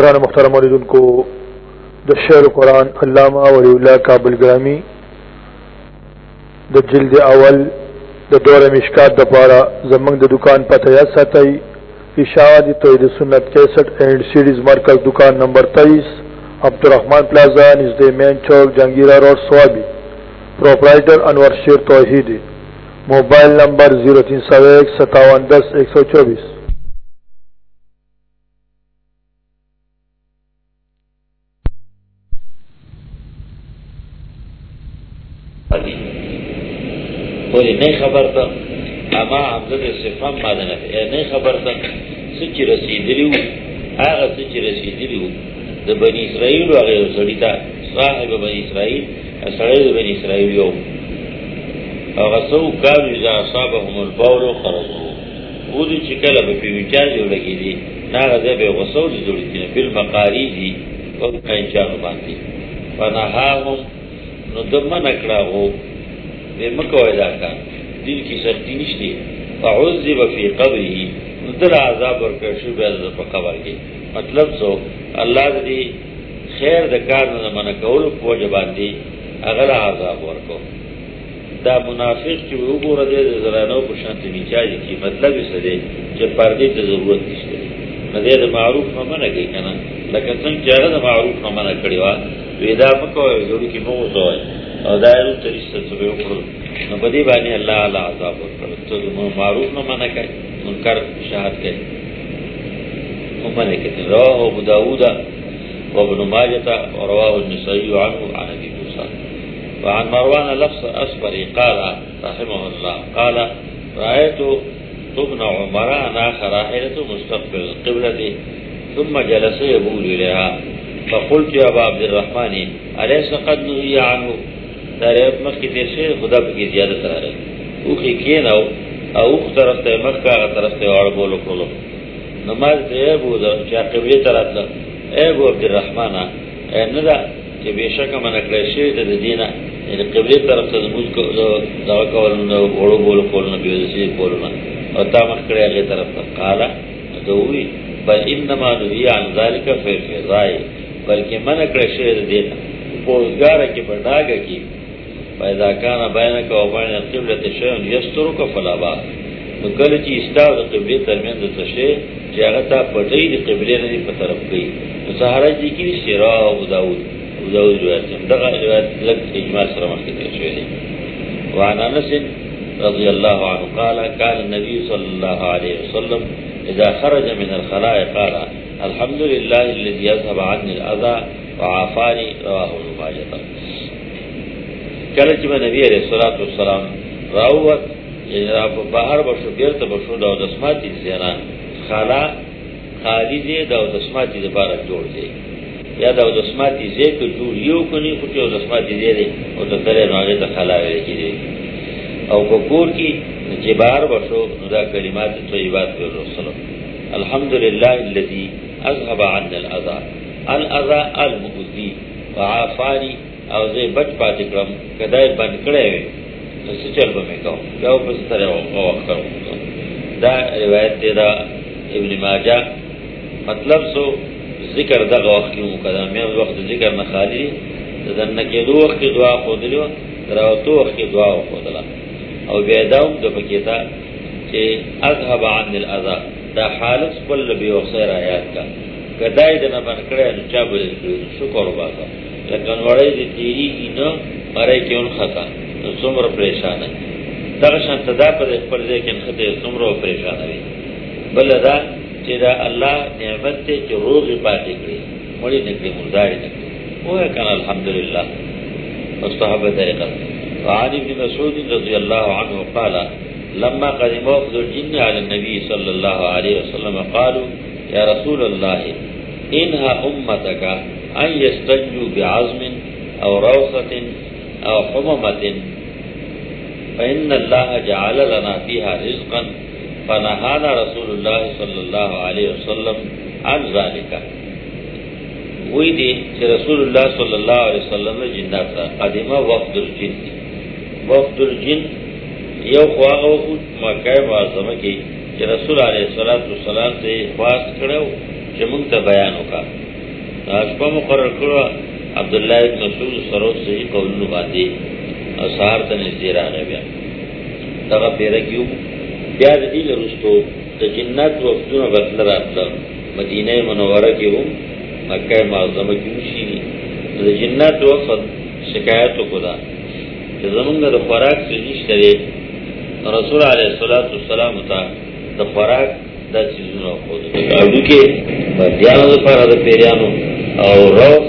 قرآن مخترم علیدن کو دا شعر قرآن علامہ ولی اللہ کابل گرامی دا جلد اول دا دور مشکات دا پارا، زمنگ دا دکان پتہ یاد ساتئی اشاعتی توحید سنت کیسٹ اینڈ سیڈیز مرکز دکان نمبر تیئیس عبدالرحمان پلازا نژد مین چوک، Jahangira road, Swabi. Proprietor Anwar Sher Tauheed. Mobile number zero تین سو ایک، ستاون دس، ایک سو چوبیس۔ ولی نئی خبر تا. اما عمدد صفان مادنه اے نئی خبر تا. سچی رسیدلیو آغا سچی رسیدلیو ده بنی اسرائیل و غیر سڑیتا صاحب بنی اسرائیل. سڑید بنی اسرائیل یو. آغا سو کانو ازا اصابهم البول و خرزو بودی چکل با پیوچاجو لگی دی ناغا ده بے غصو دی دولی تینا بالمقاری دی و قینچانو باندی فنهاهم. نو دمان اکڑاغو بے مکو ادا کا دل کی سختی نشتی. فعذب فی قبره. ندر عذاب ورکر شو بیاد دا قبر کی مطلب سو اللہ دی خیر دا کار نا من کولو پوجا باندی اغلا عذاب ورکو. دا منافق چی ویو گو ردے دا زرانو پشانت نیچاجی کی مطلب اس دے چی پردی تا ضرورت نشتی ندے دا معروف نمانا گئی کنا لکن سنگ چیارا دا معروف نمانا کڑیوا ویدا مکو ایزوری کی مو سوئی او دایرو تریست سبی اکرو نو بدی بانی اللہ علا عذاب اکرو تو دو معروف نو منع کئی منکر شاہد کئی نو ممنع کتی رواہ ابو داودا و ابن ماجتا و رواہ النسائی عنہ عن ابی موسیٰ وعن مروان لفظ اسبری قال، رحمه اللہ قال رأيتو تبن عمران آخر راحلة مستقبل القبلة، ثم جلس يبول إليها. فقلت يا أبا عبد الرحمن، أليس قد نهي عنه؟ داریت مخ کی تیر شیر خدا پکی زیادہ تر آرہی اوخی کین او اوخ طرف تے مخ کا آغا طرف تے وار بولو کولو نماز تے اے بو دا چا قبلی طرف دا اے بو عبد الرحمن اے ندا کہ بے شک من اکڑے شیر دا دینا یعنی قبلی طرف تے دموز کو دا کولو وارو بولو کولو نبیو دا سیر تا مخ کڑے اگلی طرف تا قالا دووی بل انما نوی عن ذالک فی فضائی بلکہ من اکڑے شیر دینا پوزگارا کی برداگا کی فاذا كان بينك وبين القبلة شيء يسترك فلا باس نو کله چې استاو د قبله ترمن د تشه چې هغه ته پټي د قبله نه په طرف کوي نو سهار دي کې شرا او داوود او داوود روایت دغه روایت لږ اجماع سره مخکې تیر شوی دی. وعن انس رضي الله عنه قال كان النبي صلى الله عليه وسلم اذا خرج من الخلاء قال الحمد لله الذي يذهب عني الاذى وعافاني. رواه ابن کله چې نبی علیہ الصلوۃ والسلام راوت یعنی را بهر بشو بیرته بشو دا د سماتی زینا یعنی خالا خالی دی دا د سماتی د بار جوړ دی یا دا د سماتی زی کو جوړ یو کني خو چې د سماتی دی دی او د ترې نه د خالا ویل کی دی او کو کی چې بهر بشو دا کلمات طیبات په رسول الحمدللہ الذي اذهب عنا الاذى الاذى المؤذي وعافاني او زه بچ پاتې کړم کدای بند کړې وي، نو څه چل به مې کوم؟ یو په ستاره او وخت کوم دا روایت دی دا ابن ماجه. مطلب سو ذکر دغه وخت کې مقدم مې وخت ذکر نه خالی د دنه کې دوه وخت دعا خو دلو دراوتو وخت دعا خو دلا او بیا دا د پکېتا چې اذهب عن الاذى. دا حالت بل به وخت آیات کا کدای دنه باندې کړه نو چا به شکر وباسه. لکن وڑی دی تیری کی نو مرے کیون خطا نو سمر پریشان ہے دغشان تدا پر اخبر دے کن خطے سمر پریشان ہے بل دا چی دا اللہ نعمت تے چی روغی پاتی کری مڑی نکلی مرداری نکلی وہ ہے کن الحمدللہ مستحب طریقہ وعن ابن مسعود رضی اللہ عنہ قال، لما قدم وفد الجن على النبي صلى الله عليه وسلم قالوا، يا رسول الله انها امتك ان يستنجوا بعظم او روثة او حممة. فإن الله جعل لنا فيها رزقا فنهانا رسول الله صلى الله عليه وسلم عن ذلك. وی دی چې رسول الله صلی الله علیه وسلم جنات قدیمه وفد الجن وفد الجن یو خواغه او مکه معظمه کې چې رسول علیه الصلاۃ والسلام ته خاص کړو چې موږ ته بیان وکړو اشپا مقرر کرو عبداللہ ابن مسعود سروت صحیح قولنو باندی او سہار تا نزدیر آگے بیا. تغا پیرا کیوں بیا دیل رستو دا جنات وقتون بطل راتلا مدینہ منورہ کی ہوں مکہ معظمہ کی مشینی دا جنات وقت شکایتو کدا کہ زمانگا دا خوراک سے نشترے رسول علیہ السلام تا دا خوراک دا چیزونا خود اردو کے دیانو دا پارا دا پیریانو او روز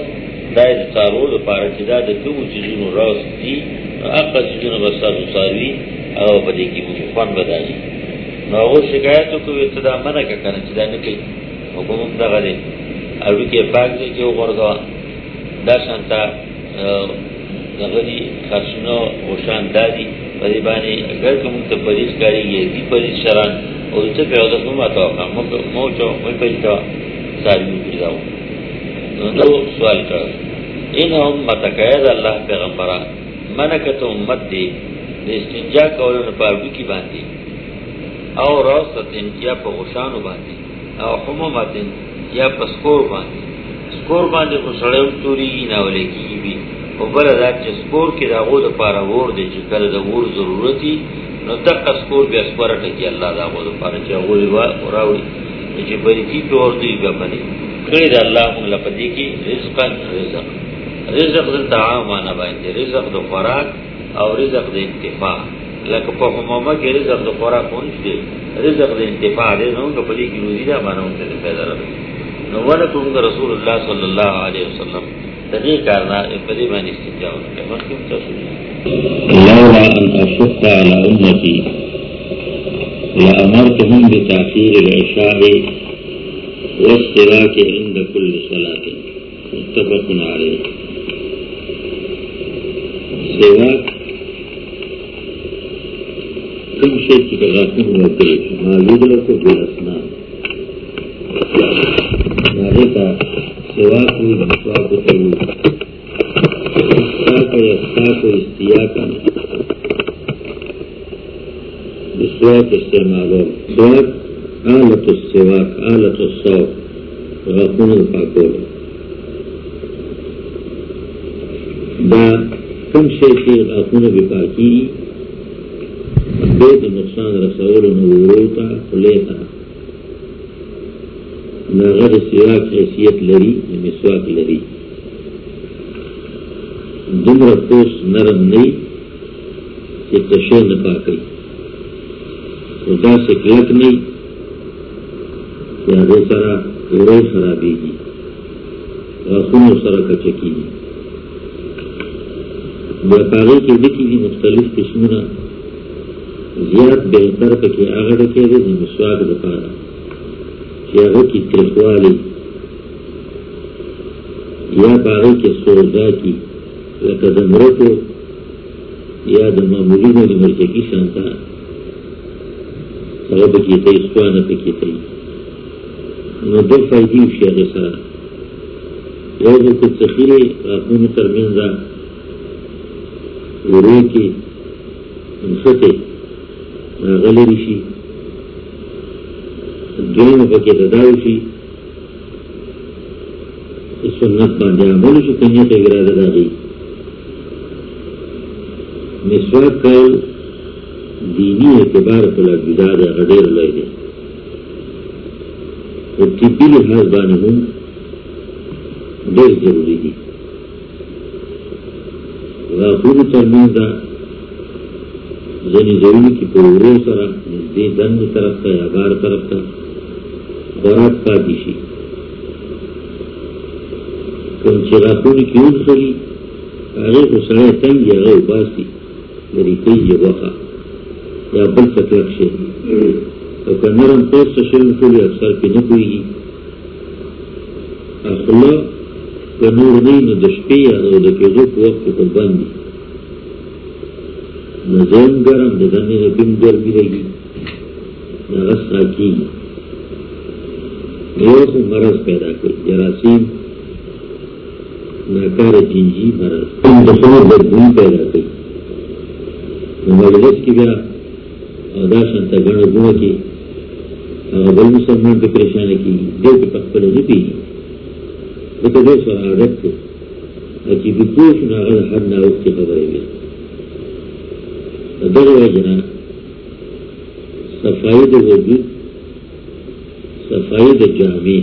دا دا دا پارا چی دا دا کمو چیزونو روز دی اقا چیزونو بسا دو ساروی او بدی کی مجھو فان بدانی نو او شکایتو کو اتدا منع کا کنا چی دا نکی حکومت دا غدی اردو کے پاک دے کے او غرگا دا شانتا غدی خرشنو وشان دادی بدی بانی اگر کمون تا پریس کاری گی دی پریس شران. او ته په اوسه کومه تا مو مو چو مې په تا ساري مې پیداو نو سوال کړ ان هم متکید الله پیغمبره منکته امت دی استنجا کولو په اړه کې باندې او راستین یا په غشانو باندې او حمومتین یا په سکور باندې سکور باندې خو سړیو توري نه ولې کیږي او بل دا چې سکور کې راغو د پاره ور دی چې کله د ور ضرورتي نو تک اسکور بیا سپارا ٹکی اللہ دا غود پارا چا غوی وا وراوی چې بری کی په دی بیا باندې کړي دا الله موږ لپاره کی رزق رزق. رزق د طعام معنا باندې رزق د خوراک او رزق د انتفاع. لکه په همما کې رزق د خوراک اونځ دی رزق د انتفاع دی نو په دې کې روزي دا باندې ته پیدا راځي نو ورته رسول الله صلی الله علیه وسلم. تدې کارنا په دې باندې استجابه وکړه مخکې تاسو لولا أن أشق على أمتي لأمرتهم بتأخير العشاء. والصلاة عند كل صلاة. متفق عليه. سواك كم شيء تغاكم وكيف؟ ما يدلك بالأسنان مالك سواك ومسواك تلوك استاق استاق استیاق بسواق استعمالو سواق آلت السواق آلت الصوق غفون الفاقول دا کم شیخی غفون بپاکی بید نقصان رسول نوروتا خلیتا ناغر سواق حیثیت لری یعنی مسواق لری دمر پوس نرم نہیں کہ تشے نہ پا خدا سے کلک نہیں کہ آگے سرا رو خرابی گی خون سرا کا چکی گی کاغذ کی مختلف قسموں زیاد بہتر کا کہ آگے رکھے گئے جن سواگ بتا رہا کہ کی ترخوالی یا باغی کے سوزا کی لکه د مرکو یا د معمولینو د مرچکی شانتا هغه به کې ته پکې نو د فائدې شي هغه سره یو د څخیره غاښونو ترمنځ ورې کې انخته غلری شي دویمه پکې تداوي شي سنت باندې عمل شي کنه ته اراده راغی مسواک کول دینی اعتبار کلا جدا دے غدیر لے دے۔ اور طبی لحاظ بانے ہوں دیر ضروری دی غافور ترمین دا زنی یعنی ضروری کی پورو سرا، نزدی دن طرف تا یا بار طرف تا خوراک کا دیشی۔ کم چی غافور کی اون خلی آگے کو سڑے تنگ یا غیر باسی لري کوي وخه یا بل څه کلک شي او که نرم پوست شي ټول اکثر کې نه کوي اخلا که نور نه نو د شپې او د کېدو په وخت کې قربان دي نظام ګرم د دنې نه بیم ګرمي رهي هغه ساکي یو خو مرض پیدا کوي جراثیم۔ ناکار جنجی، مرض۔ د خمر بدبون پیدا کوي مجلس کی بیا ادا شنتا گڑ گو کی۔ بل مسلمان پہ پریشانی کی دو کے پک پر نہیں پی وہ تو بے سر عادت تھے۔ اچھی بھی پوچھ نہ اگر ہر نہ اس کی خبریں میں در وجنا صفائی د وجود صفائی د جامع۔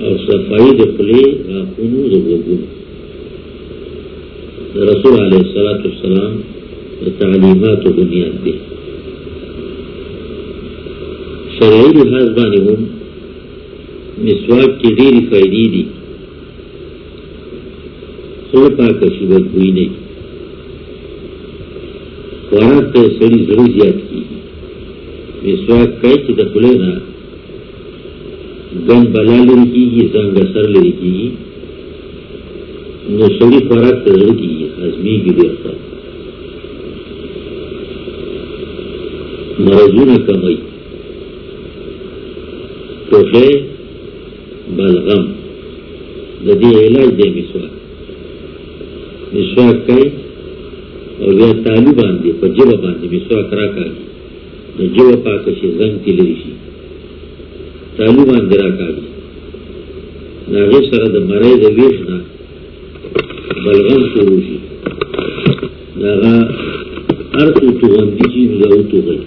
اور صفائی د پلے راپونو د وجود رسول علیہ السلام السلام تعلیمات و بنیاد دے شرعی لحاظ بانے ہوں مسواک کی ڈیری فائدی دی. سوڑ پاک شبت ہوئی نہیں خوراک تے سڑی ضرور زیاد کی. مسواک کئی چی دخلے نا گن بلا لرکی گی، زنگ سر لرکی گی. نو سڑی خوراک تے ضرور کی ہزمی کی بیرتا مرضون کمئی ٹوٹے بلغم ددی علاج دے مسواک۔ مسواک کئی؟ اور وہ تالو باندھے پر جب باندھے مسواک را کاگی۔ نہ جب پاکشی زنگ تلری شی۔ تالو باندھے را کاگی۔ ناغی سر د مرئی د ویش بلغم شروع شي ناغا ارتو تو غندی چی نو دا تو غی۔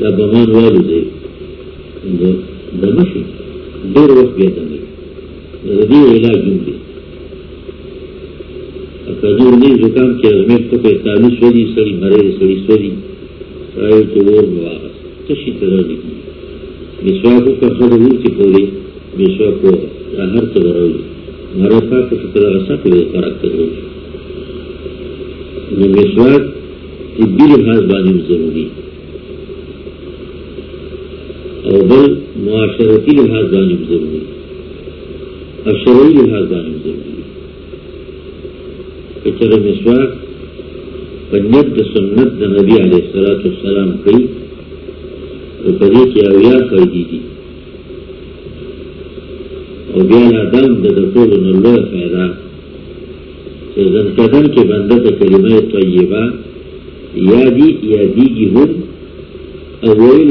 دا بمان والو دے۔ دمشی دیر وقت بیا دمی دا دی علاج جون دی. اکدور نی زکام کی ازمیر تو پہ تالو سولی سڑی مرے سڑی سولی. سایو تو اور مواغس تشی تدر لکی مسواکو کا خود ہور کی پوری مسواکو را ہر تدر ہوئی مرے پاک فکر غصہ پہ فرق تدر ہوئی نو مسواک طبی لحاظ بانی ضروری. اور بل معاشرتی لحاظ بانی ضروری اور شرعی لحاظ بانی ضروری کچر مسواک پنیت د سنت د نبی علیہ السلام السلام کئی، تو کدی کی اویا فائدی دی اور بیا لادم د دکول نلو فیدا کہ زن کدن کے بندہ تا کلمہ طیبہ، یادی یادی کی ہم، اویل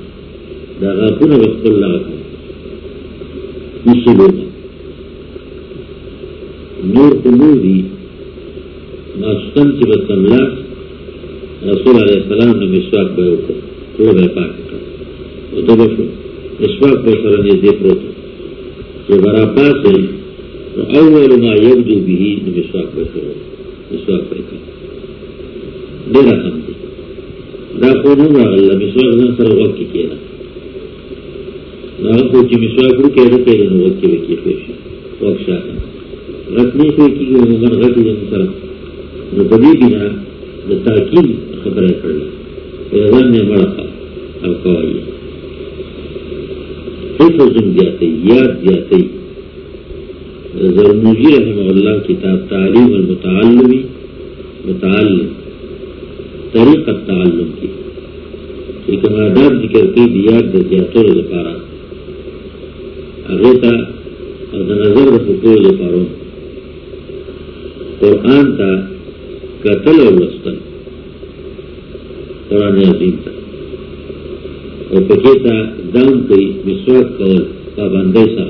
دا غاپون وقت اللہ کو مصیبوں نور کو نور دی ماسکن کی رسول علیہ السلام نے مسواک بے اوپر تھوڑا بے پاک کر وہ تو بشو مسواک بے سر نے دیکھ رو کہ برا پاس ہے اول ما یبدو بھی نے مسواک بے سر مسواک بے کر دینا ہم۔ دا خونوں را اللہ مسواک زن سر وقت کی کیا کو چې مسواک وکړي نو په نو وکړي کې سره نو په دې بنا د تاکید خبره کړل ځان نه مړه او کوي یاد زیاته زرموجی رحمه الله کتاب تعلیم المتعلمی متعلم۔ طریقه تعلم کی۔ ایک آداب ذکر کی دیاد د زیاتو هغه ته د نظر د حقوق لپاره. قرآن تا قتل اور وسطن قرآن عظیم تا اور پکے تا دام کئی مسواک کول پابندے سا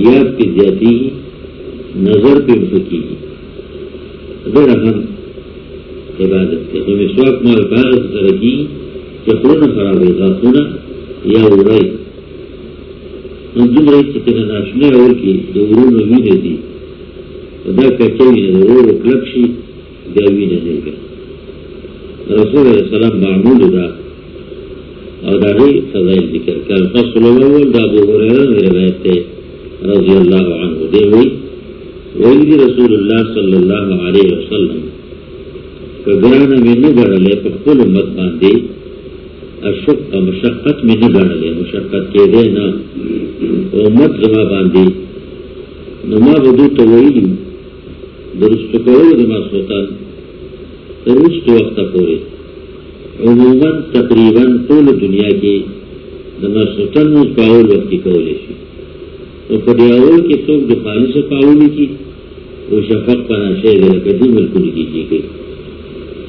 یاد کی زیادی نظر پہ مفکی اگر ہم عبادت کے تو مسواک مال عبادت ترکی کہ خون خراب ہے غاخونا یا اڑائی اور دا نه کلک شي دا نه رسول الله سلام معمول دا او دا ذکر کړه. فصل اول دا ابو هريره روایت رضی الله عنه دی وی وی رسول الله صلی الله علیه وسلم کګرانه مینه غړلې په خپل باندې اشق مشقت میں نہ گاڑ لے مشقت کے دے نہ۔ امت زما باندھی۔ نما بدو تو وہی درست کرو دما سوتن درست وقت پورے۔ عموماً تقریباً طول دنیا کی دما سوتن پاول وقت کی کولے سی تو پڈیاول کے سوکھ جو خالی سے پاولی کی۔ وہ شفق پنا شہر کدی ملکل کی جی کی گئی۔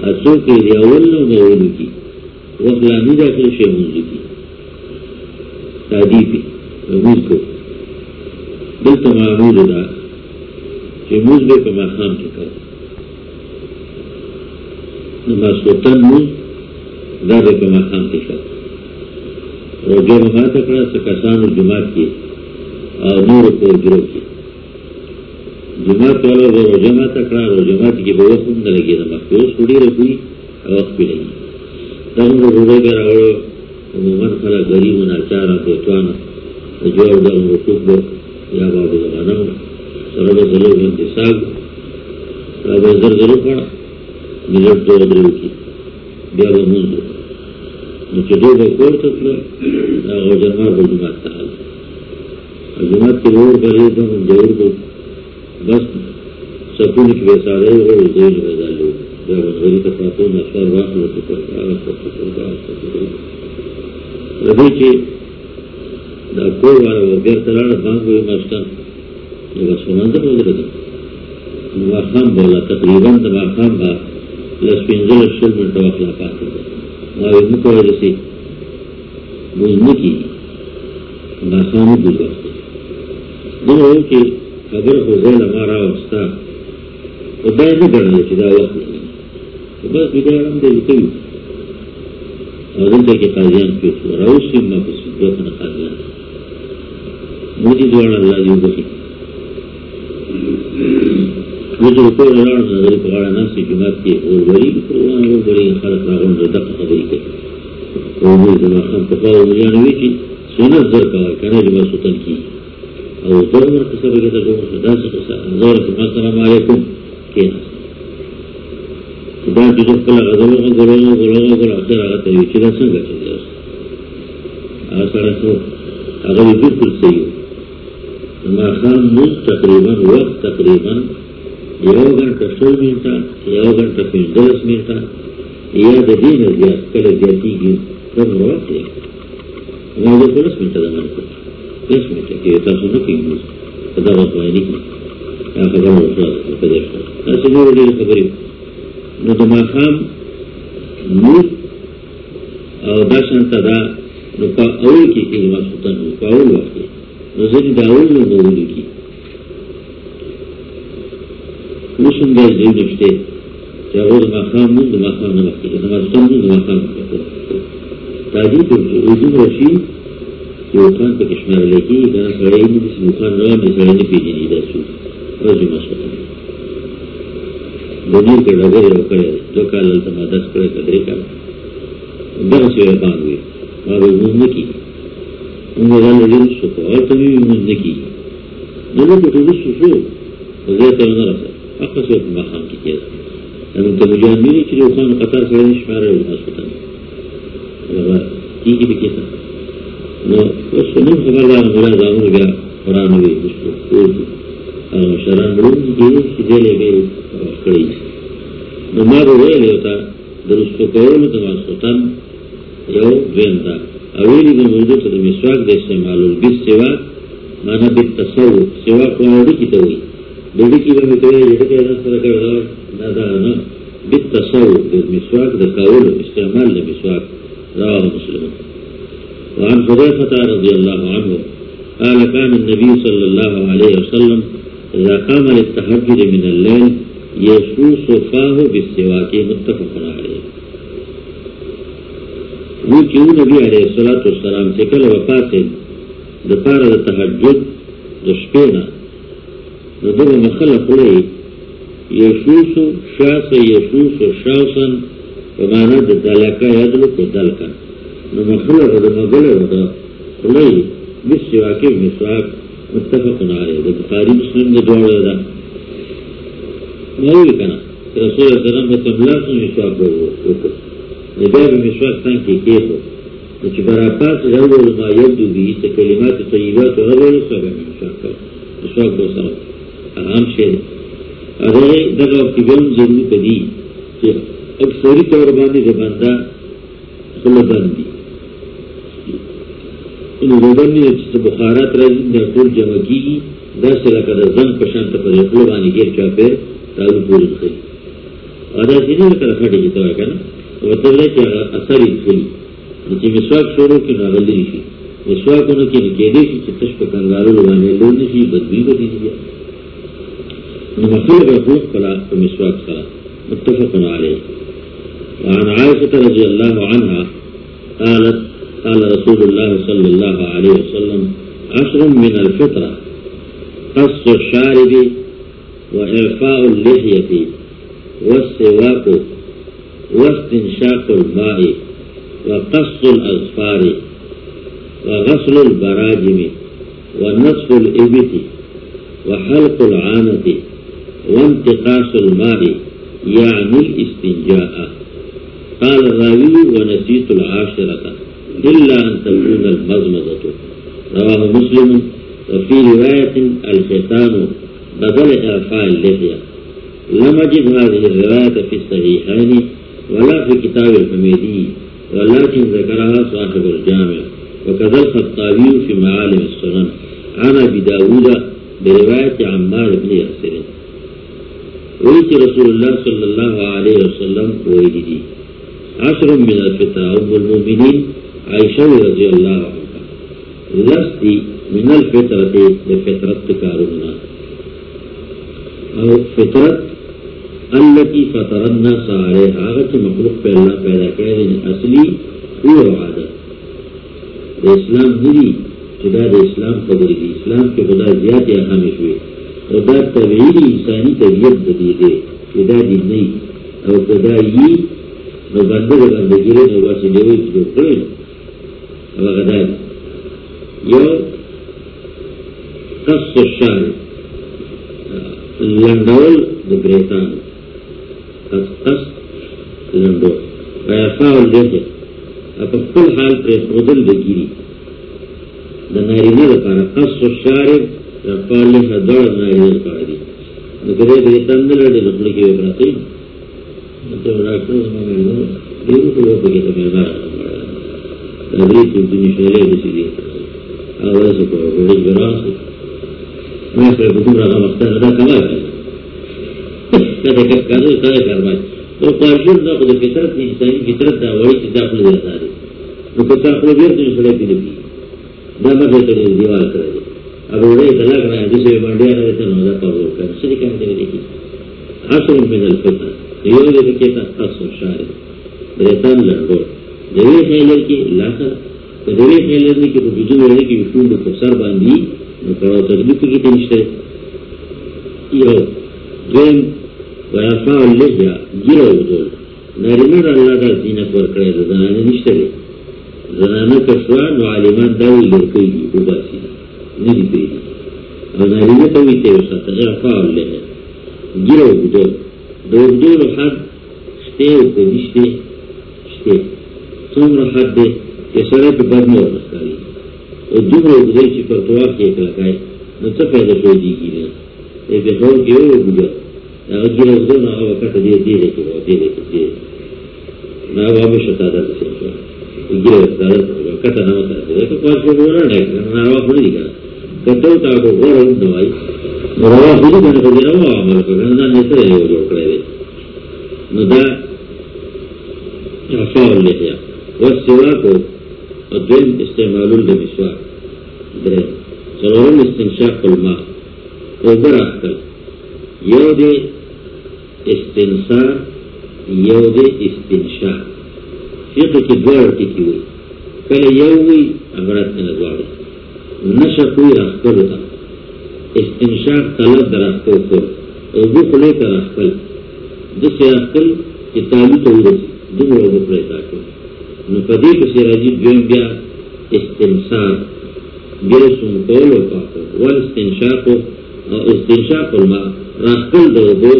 اصو کے ریاول نو مولو کی۔ وہ فلانی داخل شہ منزو کی تعدیب رموز کو دل تو معمول دا کہ موز بے پہ مقام کے نماز کو تن موز دا بے پہ مقام کے اور جو مما تکڑا سکسان جماعت کی اور نور کو گرو کی جماعت والا وہ جماعت تکڑا اور جماعت کی بہت نہ لگی نماز کو چھوڑی رکھی وقت بھی نہیں تم روڑے کے راوڑو عموماً خلا غریب ہونا چارا تو چوانا جو اردر وہ ٹوک یا بابو زمانہ ہو سرب ضرور بنتے ساگ سرب زر ضرور پڑا ملٹ دو ادرو کی بیا وہ منز مجھے دو با کور تکلا اور جمع کو جماعت کا حال جماعت کے لوگ بھرے تھے جور کو بس سکون کی ویسا رہے اور زیر چی دا کور والا مواخام بولا تقریباً دا مواخام با لس پینزل شل ماوی رسی نکی وقت دو رو که خبر خوزیل مارا وستا و دا نگرنه چی دا وقت بس بگاڑم دے کوي دلته کې قاضیان پیښ شو راوسی ما په سپورت نه قاضیان. مودي دوړ الله دې وکړي وځو په اړه نه لري په اړه نه سي جماعت کې او قرآن او خلک راغون د دغه خبرې کوي. او موږ د خپل په خوا ویان وی چې سنت زر کا کنه چې وسوتن کی او دغه څه به دا څه څه زور په السلام علیکم کې دا چې څه کله غوړو غوړو غوړو غوړو اخر هغه ته چې دا څنګه چلی هغه سره څو هغه دې بالکل صحیح ما خام نو تقریباً وقت تقریباً یو غنټه شل منټه یو غنټه پنځلس منټه یا د دې نه زیات کله زیاتېږي دا وخت دی نو د پولیس منټه ده نه کوي پولیس منټه کې تاسو نه کېږي دا وخت باندې هغه خبره وکړه په دې څه تاسو نور خبرې نو د ماخام نور او دا شانته دا نو په اول کې کې ما سوتن نو په اول وخت نو ځکه دا اول نو اول کې. نو څنګه دې نشته چې هغه د ماخام نو د ماخام نو وخت کې د ماخام نو د ماخام تا دې ته وځي راشي یو کان په کشمیر لګي دا سړی نه دي چې کان نه مې سړی نه پیژني دا څه راځي ما سوتن دنیا کے ڈگر ہو کرے جو کال التما دس کرے قدرے کا در سے پان ہوئے اور وہ نے کی۔ ان میں رل رل سو کو اور تبھی بھی نے کی۔ دونوں کو تو سو سو وہ تو نہ رہا اپ سے مقام کی کیا ہم تو مجھے نہیں کہ وہ خان قطار سے نہیں شمار ہے اس پتہ نہیں کی کی بھی تھا نو اس کو نہیں خبردار میرا جامو گیا، قرآن ہوئی اس کو شران بڑوں کی دے لے گئے نو ما به ویل یو تا درستو کولو د واسطن یو دویم تا اویلی د موضوع ته د مسواک د استعمالو بیس سوا مانا بیت تصور سوا کو اړی کی ته وی دوی کی به کوي یټه کې نه سره کړو دا دا نه بیت تصور د مسواک د کولو استعمال د مسواک رواه مسلم وعن حذيفة رضي الله عنه قال كان النبي صلى الله عليه وسلم إذا قام للتهجد من الليل یسو صفاہ بسوا متفق علیہ وہ کیوں نبی علیہ السلام والسلام سے کل وفات دپار د تحجد د شپینا نو دغه مخله خوري یسوس شاس یسوس شاسن په معنا د دلکا یادلو کو دلکا. نو مخله د مغله د خوري بسوا مسواک متفق علیہ، د بخاری مسلم د دوه ده نوی کنا رسول اللہ صلی اللہ علیہ وسلم مسواک ہو نبی بھی مسواک تن کی کیس ہو چې برکات اول ما یبدو به ته کلمات طیبات او غیر سره مسواک مسواک به سره عام شي هغه دغه په ګم ضروري کدي چې اکثری طور باندې د بندا خپل باندې نو د باندې چې بخارات راځي د ټول جمع کیږي دا سره کده زم په ته په خپل باندې ګیر چا په تاسو پورې کوي ادا چې نه کړه کړي چې تا کنه او ته چې اثر یې کړی چې مسواک شروع کې نه غلي شي مسواکونو کې کې دې چې تاسو په کنګارو باندې لون شي بدوی به دي نو مخلوق کلا په مسواک سره متفق علیه وعن عائشة رضي الله عنها قالت قال رسول الله صلى الله عليه وسلم، عشر من الفطرة قص الشارب وإعفاء اللحية والسواك واستنشاق الماء وقص الأظفار وغسل البراجم ونصف الإبت وحلق العانة وانتقاص الماء، يعني الاستنجاء. قال الراوي ونسيت العاشرة. إلا أن تكون المزمزة رواه مسلم وفي رواية الختان بدل إعفاء اللحية لم أجد هذه الرواية في الصحيحين ولا في كتاب الحميدي، ولكن ذكرها صاحب الجامع. وكذا الخطابي في معالم السنن. عن أبي داود برواية عمار بن ياسر. ويت رسول الله صلى الله عليه وسلم ويجدي عشر من الفترة أم المؤمنين عائشة رضي الله عنها لستي من الفطرت الفترة لفترة تكارنا أو فترة التي فطر الناس عليها غت مخلوق في الله پیدا كان اصلي هو عادة الاسلام ندي جدا د اسلام خبرې دي اسلام کې خدا زیات اهم شوي او دا طبيعي انساني طبيعت د دې دی چې دا دي نه او خدا یي نو باندې د بندګۍ نو واسي دی وي چې کړی او یو قص الشارع لندول د بریتان. قص قص لندول ویفاو الجهد اپا کل حال پر خودل بگیری د نارینه لپاره قص الشارب رفال له دړ نارینه لپاره دي نو کله دې تند لري د خپل کې ورته نو ته ډاکټر زما دې په یو کې ته مې ما دا دې چې دې شولې دې دې اواز په ورې ګراس ما سره په کومه هغه وخت دا کمال دا دې کارو ته کارمای او پارشل دا د فطرت انساني فطرت دا وایي چې دا خپل دی نو په تاسو خپل دې سره دې دا مګه ته دیوال کړی اب وړي کله کړه د دې باندې راځي ته نو دا پاو کړ څه کوم دې دې اصل من الفتح یو دې کې تاسو شاعر برتان لګو دې خیال کې لاخه دې خیال دې کې په وجود ورې کې ټول په سر باندې نو کړه تکلیف کې ته نشته یو دین ورفا اللحیا ګیرو ودول نارینه الله دا زینت ورکړی ده زنانه نشته زنانه کشوا نو عالمان داوی لرکی دی او باسی ندی پیدی او نارینه تاوی تیو ساتا اعفاء اللہ گیرو بدو دو بدو حد، شتے او کدی شتے۔ شتے سوم رو حد دے کہ سرے پہ بد نور نسکاری او دو رو چی پر توار کے ایک لکائے نو تا پیدا شوی دی گی نا اے پہ خور کے او بدو نا گیرو بدو نا او وقت دے دے دے کے دے دے کے دے۔ نا او ہمیشہ تادا کسی شوی کته نه وته دا په پاس په ورا نه نه راو خو دي کته تا کو ورو نو وای راو خو دي نه کوي نو عمل کوي نه نه ته یو جوړ کړی نو دا افعال لحیا والسواك الدل استعمال المسواك درې څلورم استنشاق الماء اوبر اخل یو دې استنصار یو دې استنشاق۔ فقه کی دوار ٹکی ہوئی۔ پہلے یہ ہوئی عبرت میں دوار نشا کوئی رخکر ہوتا۔ استنشاق طلب در رخکر کر کا رخکل جس سے کی تعلی تو ہوئی۔ دو وہ نو پدی کو سی راجی دویم بیا استنصار بیا سن کول و پاکو و استنشاق و استنشاق الماء رخکل دو دو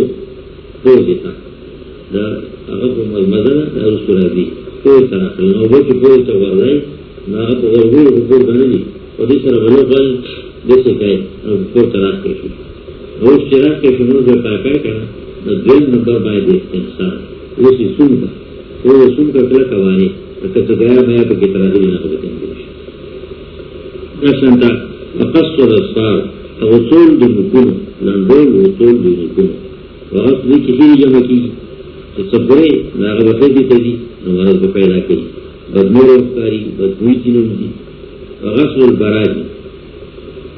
کو دیتا. دا اگر کو مزمزه دا رسول راضی پوه سره کړل نو به چې پوه ته ورځي نو هغه په ورغو حقوق باندې په دې سره غلو باندې د څه کوي نو په تر راځي شو. او چې راځي شو، نو د پاکای کنه د دویم نمبر باندې استحسان اوس یې سنبه او سنبه کله کوي لکه څنګه مې په کې تر دې نه کوي دا څنګه تقصر الصار او طول د مکونو لنډول او طول د مکونو وغس جمع کی۔ چې صبرې هغه به دې ته دي نو مرز به پیدا بدمور افکاری بدبوی چینو دي وغس البراج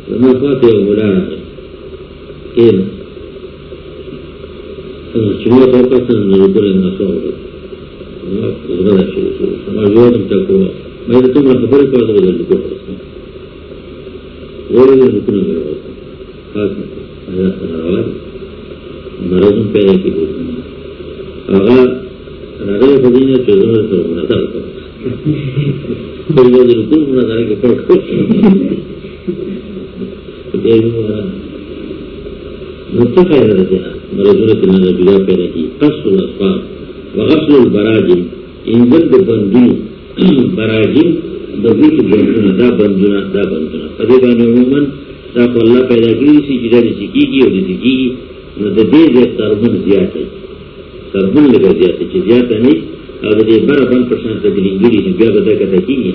لما فاتح او مولانا کېنه چې ما ته وکړل نو بل نه ما مې ته دې خاص مرض پیدا هغه په دې نه چې سره په کې دې نو څه نه بیا پیدا کی قصر الاصفار وغسل البراجم انزل د بندونو براجم د دې بندونه دا بندونه دا بندونه په دې باندې عموما، دا په الله پیدا کړی چې چې د سکیږي او د سکیږي نو د دې د ترمن زیات دی ترمن لږ زیات چې زیات نه او د دې بر باندې پر شان د لنګړي نه بیا به دا کته کیږي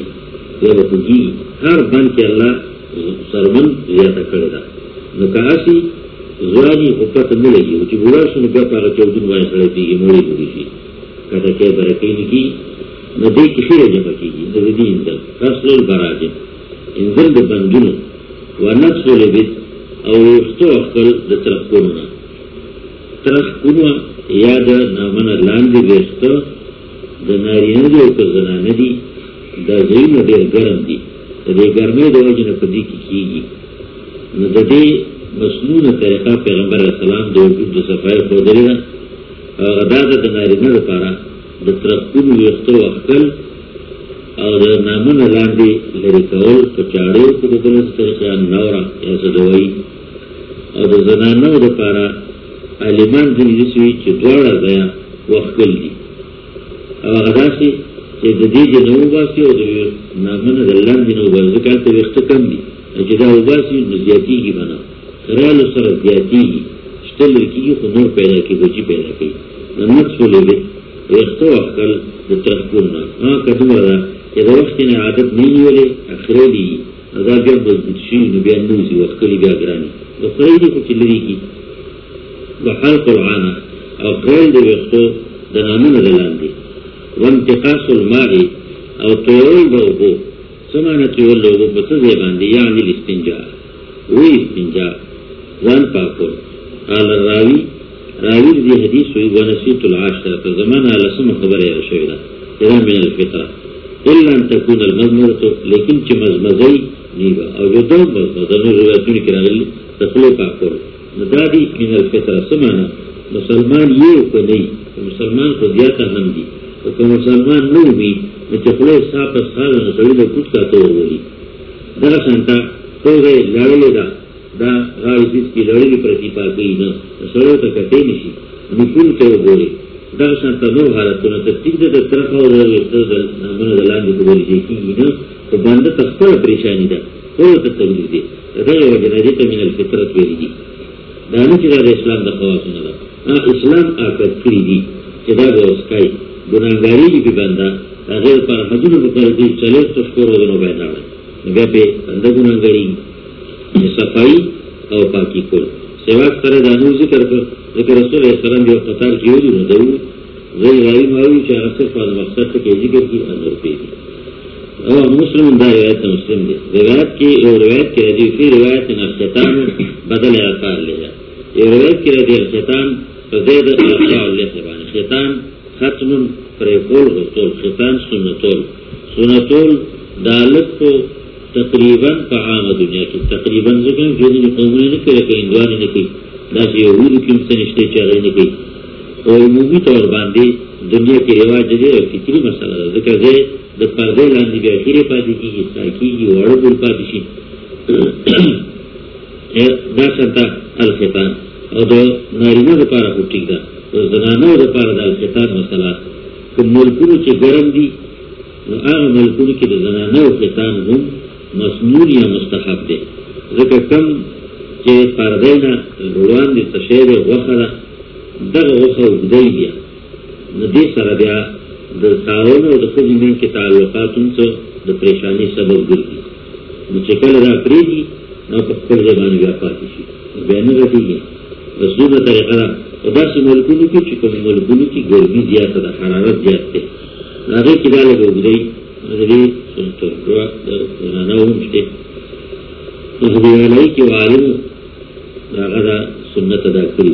بیا به کیږي هر باندې کې الله سرمن زیات کړی دا. نو کاسي زوانی په پته نه لګي چې ګورا شنو بیا په هغه چودون وای سره دیږي مړی دی شي کته کې کی، نو دې کې خیره جمع کیږي د دې اندل فصل البراجم انزل د بندونو ونفس لبت او یختو اخل د ترخونو ترخونو یا د نامنه لاندې ویختو د نارینه دی او زنانه دی د زین ډیر ګرم دی. دې ګرمۍ د وجه نه پدې کې کیږي نو د دې مسنون طریقه پیغمبر اسلام د وجود د صفای خو درې نه غدا د نارینه لپاره د ترخونو یختو اخل او د نامونه لاندې لري کول په چاړو کې د دې نورا، یا زدوي او د زنانو لپاره عالمان دې نسوي چې دواړه ځای وکړل دي او هغه داسې چې د دې جنو باسي او د نامونه د لاندې نو باسي کله ته وخت کم دي چې دا وباسي نو زیاتیږي بنا۔ خیال سره زیاتیږي شتل کېږي خو نور پیدا کېږي چې پیدا کوي نو نقص ولې وخت وکړل د ترکونه ها کډوره ده چې د وخت نه عادت نه نیولې اخرې دي دا بیا د شي نو بیا نو سي وخت کلی بیا ګراني د خړې دي په چلري کې د حلق العانه او قول د وختو د نامونو دلاندې وانتقاص الماء. او طول د اوبو. سمانه طول د اوبو په څه ځای باندې یعنی الاستنجاء وی استنجاء ځان پاکو. قال الراوي راوی دی حدیث وی ونسیت العاشره په زمانه لسمه خبره یې شوې ده من الفطره الا ان تكون المزمره لیکن چې مزمزي نیو او یو دو مزمزه روایتونه کې راغلي تخلو پاکو ندادی من الفطره سمانه مسلمان یو کو نه مسلمان خو زیاته هم دي او مسلمان نو وي نو چې خپل صاحب صاحب نو سړی له کوټ کا تو ورولي دا. دا دا غاړي چې لړلې پرتی پاکي نه سړی ته کټې نشي نو کوم ته وګوري. دا څنګه نو حالتونه ته ټیک د طرف او د د نامه د لاندې په ورې کې نه؟ په باندې تاسو پریشانی ده. ټول ته تولید دي. دا یو جنري ته من الفطرت ویلي دي. دا نه چې د اسلام د خواصونه ده. اسلام آفت کړی دي چې دا به وسکای. ګناګاری دی په بندا هغه پر حدود په پر دې چلے تو شکر ودنو باندې نه بیا په صفائی او پاکی کول. سیوا سره د انو ذکر کو ذکر رسول الله سلام دی قطار کې ویلو نو دو زي راوي ماوي چې هغه څه مقصد ته ذکر کی انور پیږي او مسلم دا روایت مسلم دی. روایت کې او روایت کې راځي په روایت نه شیطان بدل اثر لیا یہ روایت کې راځي شیطان په زید اثر لیا شیطان ختم پر کول غتول شیطان سنتول. سنتول دالت کو تقریباً په عامه دنیا کې تقریباً ځکه چې د قومونو نه کوي کې اندوان نه کوي دا چې یو ودی کوم څه نشته چې هغه نه کوي او عمومي تور باندې دنیا کې رواج دی او فکری مسله ده ځکه چې د پردې لاندې بیا خیره پاتې کیږي ساکیږي وړ بول پاتې شي دا څنګه الختان او د نارینه لپاره هو ټیک ده د زنانو لپاره د الختان مسله کہ ملکونو چی گرم دی نو آغا ملکونو کی دا زنانو خطان هم مسنون یا مستحب دے۔ ذکر کم چی پردینا روان دی تشیر وخرا دغ وخر اگدائی بیا نو دی سر بیا دا تاون و دا خود من کی تعلقاتون سو دا پریشانی سبب گردی نو چکل را پریدی نو پا خپل زبان بیا پاتی شی بیا نو رتی گیا رسول طریقه دا او دا سی ملکونو کی چکم ملکونو کی گرمی زیاد دا حرارت زیاد تے ناغی کی دا لگو گدائی ناغی سنتو دعا دا ناناو مشتے ناغی علائی کی وعالم ناغا دا سنت دا کری.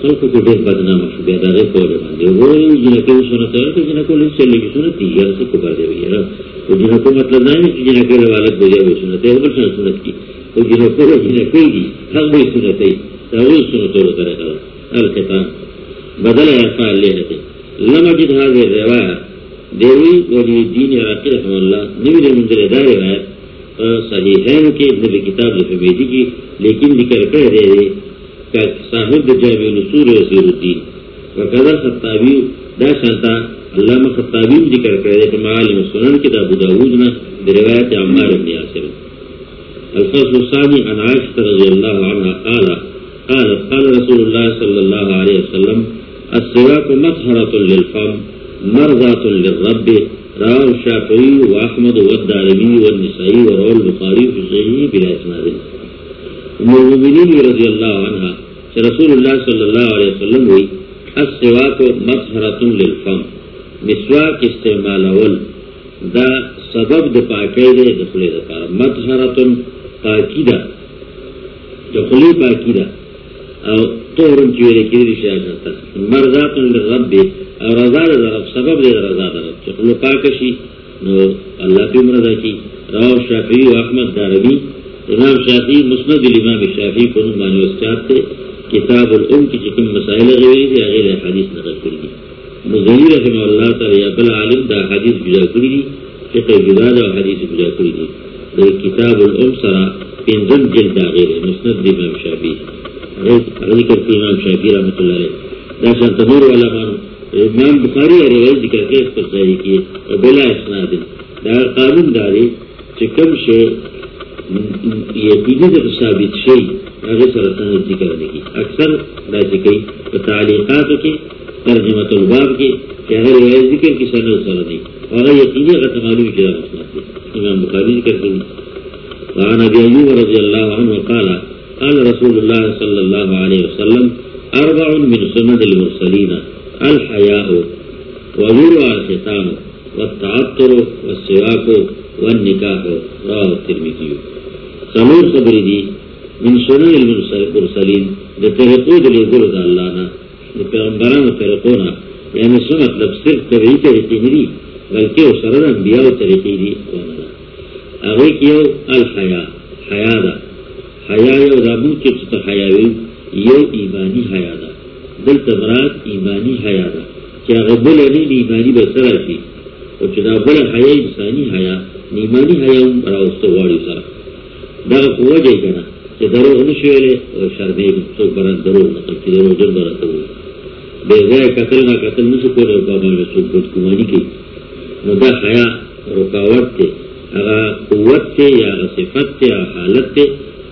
خلقو کو دیر بدنام شو بیا دا غیر پوڑے باندے. وہ جنکو مطلب سنت ہے کہ جنکو لیس چلے کی سنت دی یا سکو بردے بھی ہے وہ جنکو مطلب نہیں کہ جنکو روالت بجا بھی سنت ہے وہ سنت سنت کی. وہ جنکو جنکو دی حق بھی سنت ہے. تاویل سنتو رو طریقہ الختام بدل ارفان لیتے لما جد هذه الرواية دیوی ولی دین عراقی رحمه اللہ نوی منزل دا روایت صحیحین کے نبی کتاب لفمیدی کی لیکن ذکر کر دے دے کہ صاحب جامع نصور وزیر الدین۔ وقضا خطابی، دا شانتا علامہ خطابی ذکر کر دے کہ معالم سنن کتاب داودنا بروایت عمار ابن یاسر۔ الفصل الثاني عن عائشة رضي الله عنها قال قال قال رسول الله صلى الله عليه وسلم السواك مطهرة للفم۔ مرضاة للرب. رواه الشافعي وأحمد والدارمي والنسائي ورواه البخاري في صحيحه بلا إسناد. أم المؤمنين رضي الله عنها رسول الله صلى الله عليه وسلم وي السواك مطهرة للفم، مسواك استعمال اول دا سبب د پاکی دے دخلی دا پارا مطهرة پاکی دا دخلی پاکی دا او طورن چویرے کی دی شاہتا مرضات للرب او رضا دا رب، سبب دے رضا دا رب. چکلو پاکشی نو، اللہ پی مرضا کی. راو شافعی و احمد دارمی. امام شافعی، مسند الامام شافعی کو نمانی وسچات تے کتاب الام کی چکم مسائل غیری دی اغیر حدیث نقل کری دی. مزنی رحمہ اللہ تعالی بل عالم دا حدیث جدا کری دی. فقہ جدا دا حدیث جدا کری دی. دا کتاب الام سرا پینزن جلد آغیر مسند الامام شافعی. ذکر کی امام شافی رحمۃ اللہ علیہ۔ داشان تنور والا مانو امام بخاری اور روایت ذکر کے اس پر صحیح کیے اور بلا اسناد۔ دا قانون داری چکم شے یقینی در ثابت شے اگر سر سند ذکر لگی اکثر دا چکی تعلیقات کے، ترجمت الباب کے کہ اگر روایت ذکر کی سند سر نہیں۔ اگر یقینی اگر تمالو جرا مسناد امام بخاری ذکر کی وعن ابي ايوب رضي الله عنه قال قال رسول الله صلى الله عليه وسلم، أربع من سنة المرسلين، الحياء وذروع الختام، والتعطر والسواك والنكاح، رواه الترمذي. سمور خبر یعنی دي من سنة المرسلين ده لترقو دل يقول دا الله نا لپیغمبران ترقونا یعنی سو مطلب صرف طبعی طریقی نری بلکہ وہ سرد انبیاء طریقی دی قوانا اغیی کیو الحیاء، حیاء دا حیا یو رابو کے چتا حیاوی یو ایمانی حیا دا دل تمرات ایمانی حیا دا کیا غبل علی ایمانی بسر شی او چدا بل حیا انسانی حیا ایمانی حیا راوستو واری سر. دا قوه جای کنا کہ دروغ نشویلے او شرمی سو بران دروغ نقل کی دروغ جن بران دروغ بے غیر قتل نا قتل نسو کو رو بابا میں سو بدکمانی کی نو دا حیا رکاوت تے اگا قوت تے یا صفت تے یا حالت تے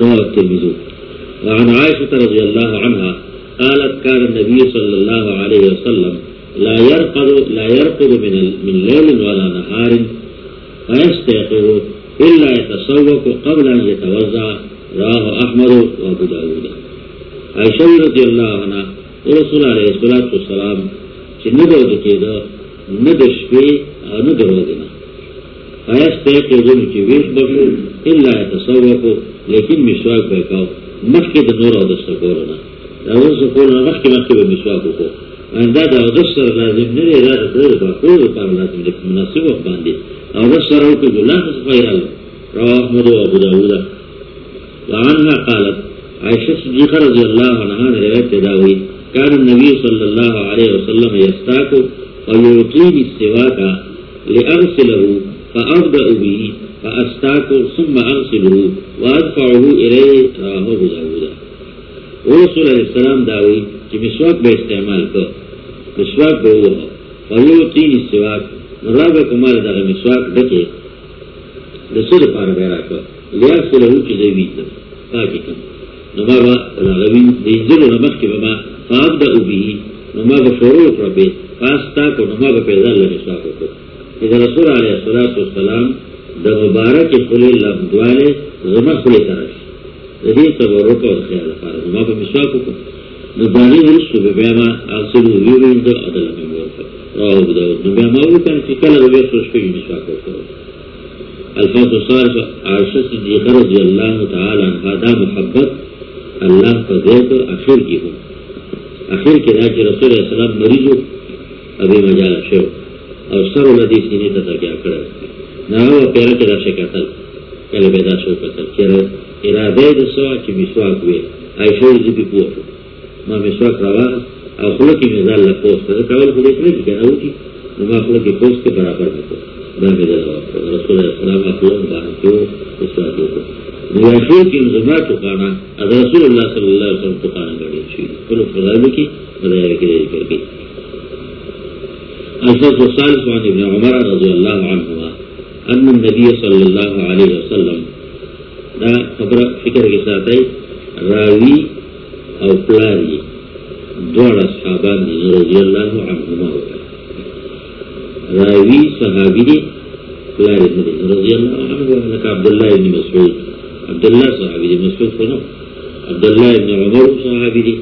رواه الترمذي وعن عائشة رضي الله عنها قالت كان النبي صلى الله عليه وسلم لا يرقض لا يرقض من من ليل ولا نهار فيستيقظ إلا يتسوق قبل أن يتوزع رواه أحمد وأبو داود. عائشة رضي الله عنها ورسول عليه الصلاة والسلام چې ندو دکېده نه د شپې او نه د ورځې بشو إلا يتسوق لیکن مسواک به کاو مخکې د نور او د سکولو نه. دا اوس سکولو نه مخکې مخکې به مسواک وکړو. دا دا اودس سر لازم نرے دا دا دا دا خود دا پار لازم دے مناسب وقت باندے اودس سر اوکی جو لا نصفائی اللہ روا احمد و ابو داودا وعنها قالت عائشہ صدیقہ رضی اللہ عنہ نے روایت داوی كان النبي صلى الله عليه وسلم يستاك ويعطيني السواك لأغسله فأبدأ به. فأستاك ثم أغسله وأدفعه إليه رواه أبو داود. ورسول الله السلام داوي کہ مسواک بے استعمال کر مسواک بے وہ فیعطيني السواك مرابع کمال دا مسواک دکے رسول پار بیرا کر لأغسله کی زیویت تاکی کم نما با غوین دینزل نمخ کی بما فابدأ به. نما با شروع کربے فاستاک نما با پیدا اللہ مسواک کر. کہ رسول علیہ الصلوۃ والسلام د مبارک خلی لمدواله زما خلی ترش دې تبرک او خیال لپاره ما په مسواک کو نو باندې ورسو به بیا ما اصل وی عدل مې ورته او دا نو بیا ما وی کړ چې کله به څه شي مسواک وکړو الفاظ الصالح عائشہ صدیقہ رضی اللہ تعالی عنہ دا محبت اللہ کو دے تو اخر کی ہو. اخر کے راج رسول اللہ علیہ وسلم مریض ابھی مجال شو. او سر ولدی سینې ته تکیا کړو نه او پیر کې راشه کتل کله به دا شو کتل چې اراده د سو چې مسواک وي عائشہ دې په پوهه ما مسواک راوا او خپل کې مزال له پوسټ ته کول خو دې کړی چې نه وتی نو ما خپل کې پوسټ کې برابر وکړ دا مې دا رسول الله صلی الله علیه وسلم باندې مسواک وکړ نو عائشہ کې زما ته قانا رسول الله صلی الله علیه وسلم ته قانا غړي شي کله فرض کې بدايه کې کوي الفضل الثالث عن ابن عمر رضي الله عنهما أن النبي صلى الله عليه وسلم، دا خبر فکر کے ساتھ ہے راوی او پلاری دوڑ اصحابان دی رضی اللہ عنہما ہوتا راوی صحابی دی پلاری دی رضی اللہ عنہ لکا عبداللہ ابن مسعود. عبداللہ صحابی دی مسعود کنو عبداللہ ابن عمر صحابی دی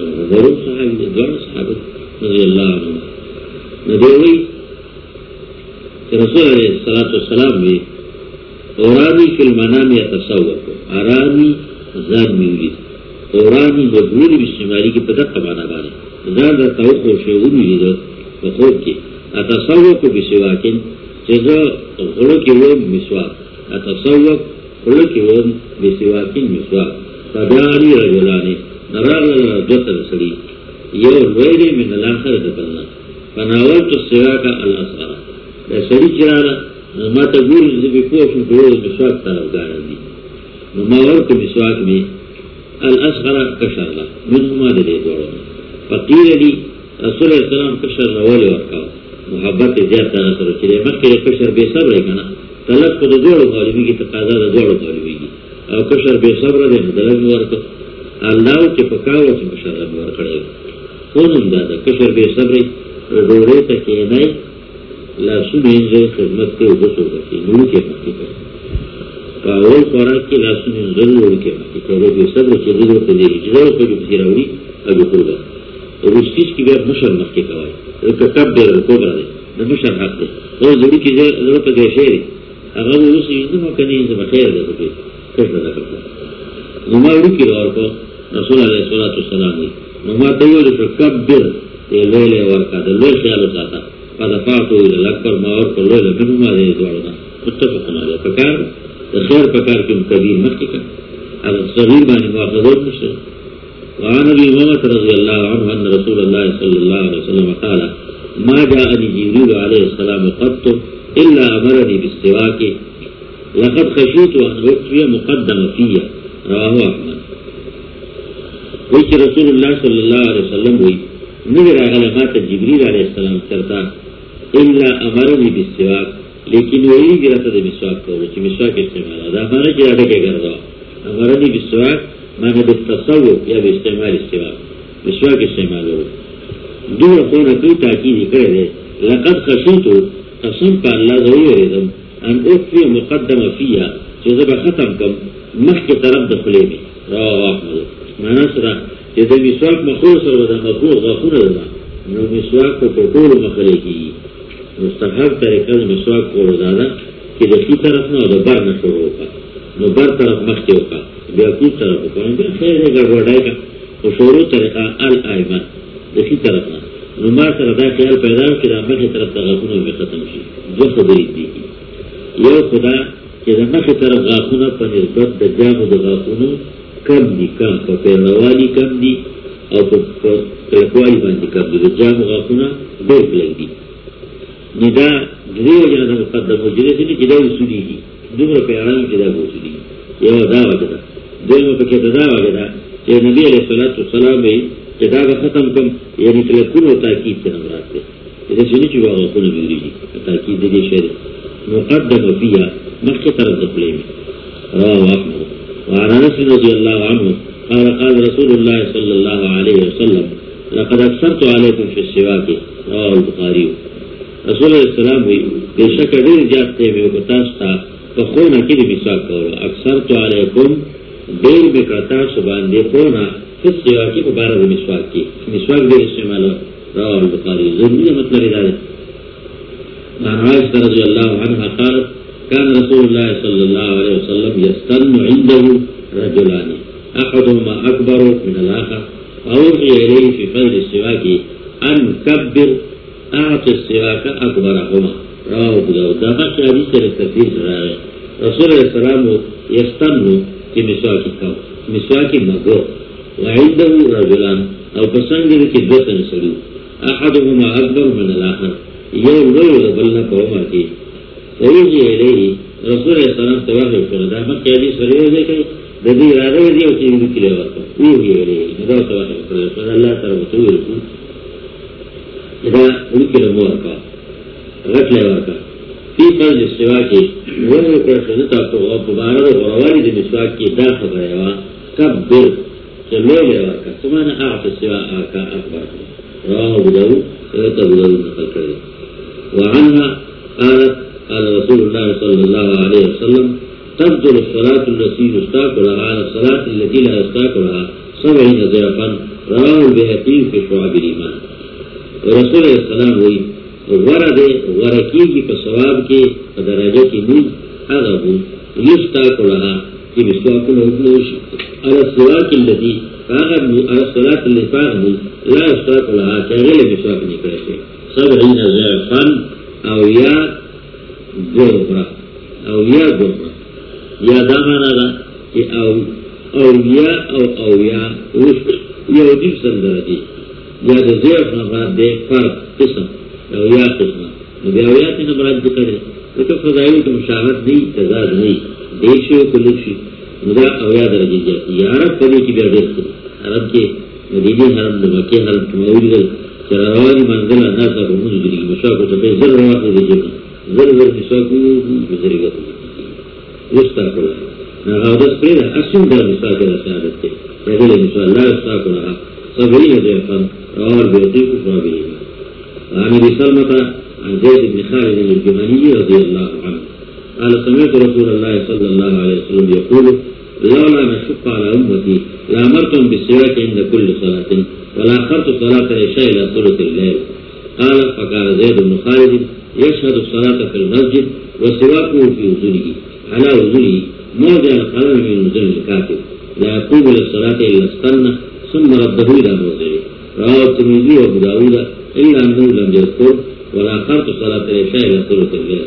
عمر صحابی دی دوڑ صحابی رضی اللہ عنہ ندوی رسول علیہ السلام والسلام میں اورانی فی المنام یا تصور کو آرامی زان میولی اورانی مجبوری بشماری کی پدق مانا بانے زان در توق و شعور میلی دو کی۔ اتصور کو بسواکن چیزا غلو کی وہ مسواک اتصور غلو کی وہ بسواکن مسواک فدانی رجلانی نراغ جسر سلی یو ویلی من الاخر دبلنا فناول تو سوا سری چرانا ما تا گور زبی پوشن کرو مسواک تا افگانا دی نماور کو مسواک میں الاصغر کشر اللہ من ہما دے دوڑا فقیر لی رسول اللہ السلام کشر نوالی ورکاو محبت زیاد تا نصر چلے مکر کشر بے صبر ہے کنا طلب کو دوڑو غالبی کی تقاضا دا دوڑو غالبی کی او کشر بے صبر دے دلگ ورکا اللہ چی پکاو چی کشر ورکڑے خونم دادا کشر بے صبر روڑے تک نئے لاسو مینزے خدمت کے ادھر بچے نور کے مکی پر پاول خوراک کے لاسو مینزے نور کے مکی پر وہ سب بچے دل دے گی جدر کو بھی راوڑی ابھی ہوگا اور اس چیز کی مشر مخ کے کوائے ایک دے رہے دے نہ مشر حق دے۔ وہ ضروری کی ضرورت دے شیر اگر اس چیز میں کنی سے بخیر دے تو کچھ نہ کرتا نما اڑی کی اور کو رسول علیہ الصلوۃ والسلام نے نما دیو کب دے یہ لے لے ورکا دے لے خیال ساتا فدفعتو الى الاکبر ما ورکا لے لے منہما دوارنا متفقنا لے پکار دے خیر پکار کم کبیر مکی کا اگر صغیر بانی وعن ابي امامة رضي الله عنه ان رسول الله صلى الله عليه وسلم قال، ما جاءني جبريل عليه السلام قط الا امرني بالسواك. لقد خشيت ان اخفي مقدم فيا رواه احمد وچ رسول الله صلى الله عليه وسلم ہوئی نگر علامات جبریل علیہ السلام کرتا. الا امرنی بالسواک لیکن وہی گرتا دے مسواک کو چھ مسواک استعمال ادا مانا چھ اڑے کے کردا امرنی بالسواک مانا بالتصوف یا باستعمال استواک مسواک استعمال ہو دو رکھونا کوئی تاکید کرے دے لقد خشیتو قسم پا اللہ ذوی وریدم ان اکفی مقدم فیا چھ زبا ختم کم مخ کے طرف دخلے میں روا احمد مانا سرا چې د مسواک مخور سره د مخور غاخونه ده نو مسواک په ټول مخلي کی مستحب طریقه د مسواک کولو دا ده چې د څو طرف نه د بر نه شروع وکړه نو بر طرف مخ کې وکړه بیا کو طرف وکړه بیا خیر نه ګډوډای کا او شروع طریقه ال ایمن طرف نه نو ما سره دا خیال پیدا شو چې د مخې طرف ته غاښونه مې ختم شي دوه خبرې دي یو خدا چې د مخې طرف غاښونه په نسبت د جامو د غاښونو کم دي کم په پیروالي کم دي او په کلکوالي باندې کم دي د جامو غاښونه ډېر کلک دي نو دا درې وجه نه مقدم وجه دي چې دا اصولي دي دومره پیروالي چې دا اصولي یو دا وجه ده دویمه پکې دا وجه چې نبی علیہ الصلوۃ والسلام جدا کا ختم کم یعنی کلکون و تاکید سے نمرات دے جدا سنی چی واقع کن بیوری جی تاکید دے شہر مقدم فیا مخی طرف دخلے میں۔ رواہ احمد وعن انس رضی اللہ عنہ قال قال رسول اللہ صلی اللہ علیہ وسلم، لقد اکثرت علیکم فی السواک۔ رواہ البخاری۔ رسول اللہ السلام ہوئی بے شک دیر جاتے میں وکتاستا فخونا کی دی مساک کرو اکثرت علیکم دیر بکتا سبان دے خونا خود سیوا کی مبارک مسواک کی مسواک بھی استعمال راہ البخاری۔ ضروری مطلب ادارے عائشہ رضی اللہ عنہ قالت كان رسول الله صلى الله عليه وسلم يستن عنده رجلان، احدهما اكبر من الاخر فاوحي اليه في فضل السواك ان كبر اعطي السواك اكبرهما رواه داود ده بس حديث التفسير رسول الله صلى الله عليه مسواك الكون مسواك مغور وعنده رجلان. او پسند دې کې دوه احدهما اکبر من الاخر. یو لوی د بل نه په عمر رسول الله صلی الله علیه وسلم ته دا مکه دې سره دې او چې دې کې ورته ویږي الیه. دا څه الله تعالی ته ویل دا فرض سیوا کې دا رواه داود داود نقل وعنها قالت، قال رسول الله صلى الله عليه وسلم تبدل الصلاة التي لها على الصلاة التي لا يستاك لها، سبعين ضعفا. رواه في شعب الإيمان. ورسول الله صلى الله عليه وسلم ورد ورکی په ثواب کې، په درجه کې موږ هغه وو یستاک لها چې مسواک له وکړو شي على الصلاة التي فاغد على الصلاة اللي فاغد لا يستاك لها كغير مسواك نكرشه سبعين ضعفا او یا گربرا او یا گربرا یا دامانا دا کہ او او یا او او یا یو دیب سندر دی یا د دا زیف نمراد دے فرق قسم او یا قسم نو بیا او یا تی نمراد ذکر ہے لیکن فضائیو تو مشاہد نہیں تزاد نہیں دیکھشو کلوشی نو دا او یا درجی جاتی یا عرب پدی کی بیا دیکھ عرب کے مدینی حرم دا مکی حرم کماولی دل چرا روانی منزل نه تا ناسا کو منو دلی مشاکو تپے زر روانی دی جمع زر زر مساکو بزرگا یستا کلا نغادس پیدا اسم دا مساکو دا سیادت تے فیدل مسا اللہ یستا کلا سبعین زیفن روار بیتیکو فرابینا وعن ابي سلمة عن زيد بن خالد الجمالي رضي الله عنه قال سمعت رسول الله صلى الله عليه وسلم يقول لولا نشق على امتي لامرتم بالسواك عند كل صلاة، ولا اخرت صلاة العشاء الى ثلث الليل قال، فقال زيد بن خالد يشهد الصلاة في المسجد وسواكه في وزنه على وزنه موضع القلم من وزن الكاتب لا يقوم للصلاة الا استنى ثم رده الى موضعه. رواه الترمذي وابو داود الا انه لم يذكر ولا العشاء الى ثلث الليل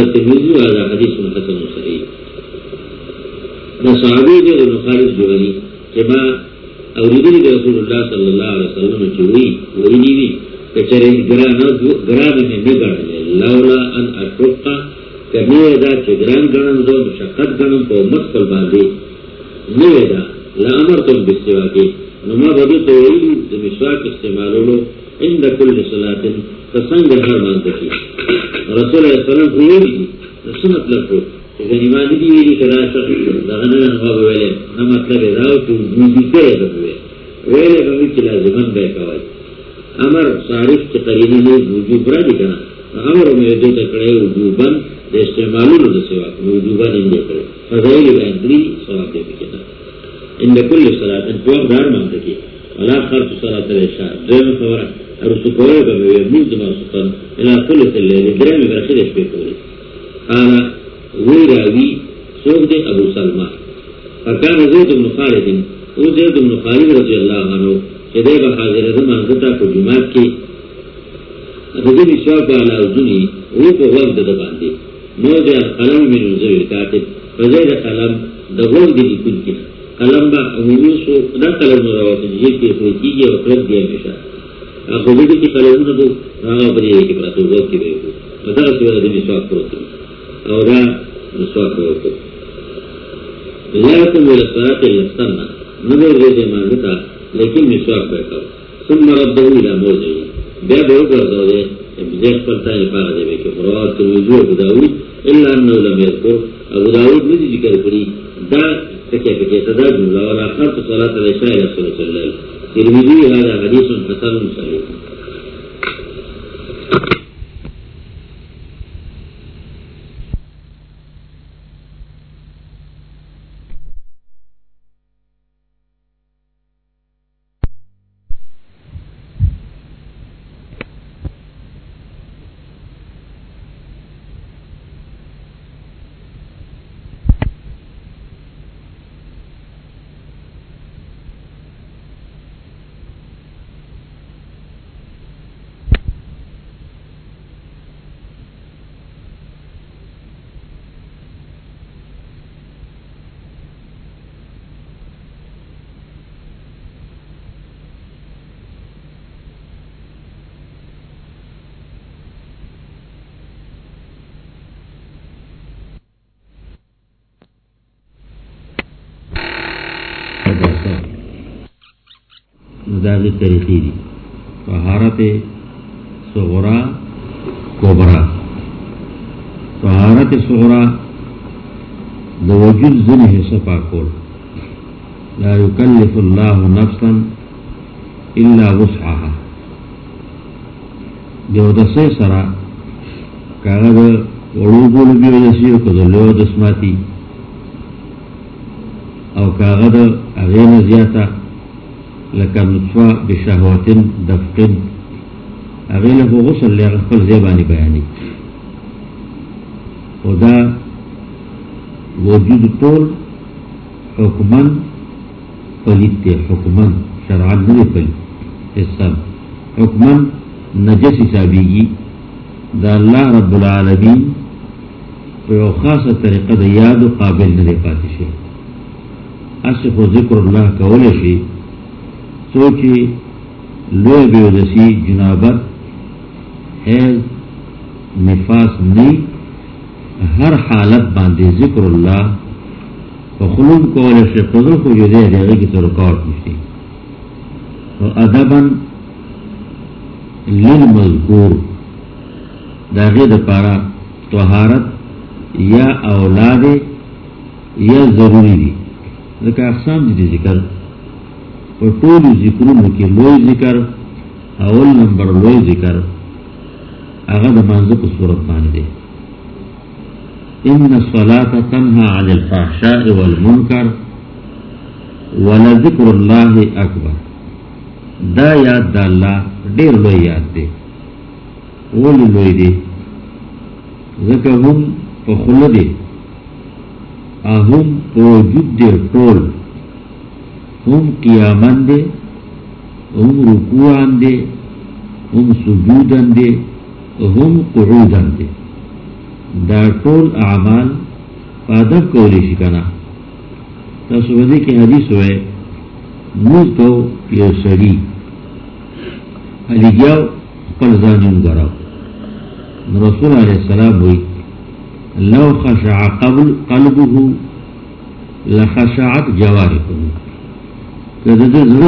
الترمذي هذا حديث حسن صحيح. صحابی دے ابن خالد کہ ما اوریدنی رسول اللہ صلی اللہ علیہ وسلم چوئی وہی نیوی کہ چرے میں نگڑ لے لولا ان کہ دا چھ گران دو مشقت باندے دا لامر تم کے نما بدو تو وہی مسواک استعمالو لو عند کل صلاة تسنگ ہر مانتے کی رسول اللہ علیہ وسلم ہوئی نسو مطلب کو غنیمان دی ویلی کدا شخص دغنه نغاب ویلی نا مطلب داو تو موزی کرے دبوی ویلی کمی چی لازمان بے کوای امر صارف چی قرینی نو وجوب را دی کنا امر امیدو تکڑے وجوبن دا استعمالو نو دا سواک وجوبن اندے کرے فضائل بین دری صلاح دے بکنا اند کل صلاة انتوام دار مانتا کی ولا خرط صلاة الاشاء دویم خبرہ رسو کوئے بگوی موز ما سکن الى کل سلیلی درمی برخیل اشبه کولی قالا وی راوی سوک دے ابو سلمہ فکان بن خالد او زید بن خالد رضی اللہ عنہ کہ دے با حاضر رضا منزتا کو جماعت کی رضی مسواک والا اوزنی وہ پا وقت دا باندے موضع قلم من نزوی کاتب فزید قلم دا وقت دی لکن کی قلم با عمومی سو دا قلم مروات جیب کی خوی کی گیا وقت دیا میشا اخو دیدی کی قلم نبو راغا بنی ایکی پراتو وقت کی بیکو و دا سوال دا مسواک پروتو او دا مسواک پروتو لیکن ولسرات لسترنا نبو ریدی مانتا لیکن مسواک بیکو ثم ربه الى موضعی بیا به وګرځاو دې دې خپل ته یې پاره دی کې روایت ته ویجو ابو داود الا انه لم يذكر ابو داود نه ذکر کړی دا څه کې کې صدا جمله ولا خط صلاه العشاء رسول الله صلی الله هذا حدیث حسن صحیح داغی طریقی دی طہارت صغرا کوبرا طہارت صغرا دو وجود ذن حصہ پاکول. لا یکلف اللہ نفسا الا وسعها. دیو دسے سرا کاغذ وڑو بیو دسی او کدو لو دسماتی او کاغذ اغین زیاتا لکه نطفه بشهوات دفق. اغه له غسل له خپل زبانی بیانی. او دا وجود ټول حکمن پلیت حکمن شرعا نه پلیت اسلام حکمن نجس حسابیږي دا الله رب العالمین په خاصه طریقه د یاد قابل نه پاتې شي اصف ذکر الله کول شي سوچی لو بیودسی جنابت، حیض، نفاس نہیں، ہر حالت باندھے ذکر اللہ خلوم کو سے فضل کو جو دے دے کی تو رکاوٹ مشتی اور ادبن لل مذکور داغد پارا توہارت یا اولاد یا ضروری دی۔ لیکن اقسام دی ذکر ٹول ذکروں کے لوئی ذکر اول نمبر لوئی ذکر اغد منظر کو صورت مان دے ان صلاة تنہا عن الفحشاء والمنکر ولذکر اللہ اکبر دا یاد دا اللہ دیر لوئی یاد دے اولی لوئی دے ذکر ہم پخل دے اہم پوجود دے ٹول ہم قیامن دے، ہم رکوعن دے، ہم سجودن دے، ہم قعودن دے۔ دا ټول اعمال پادب کولی شکنا تاسو ودی کی حدیث ہوئے موز کو یو سڑی علی گیاو قل زانیون گراو رسول علیہ السلام ہوئی لو خشع قبل قلبه، لخشعت جوارحه. کہ زر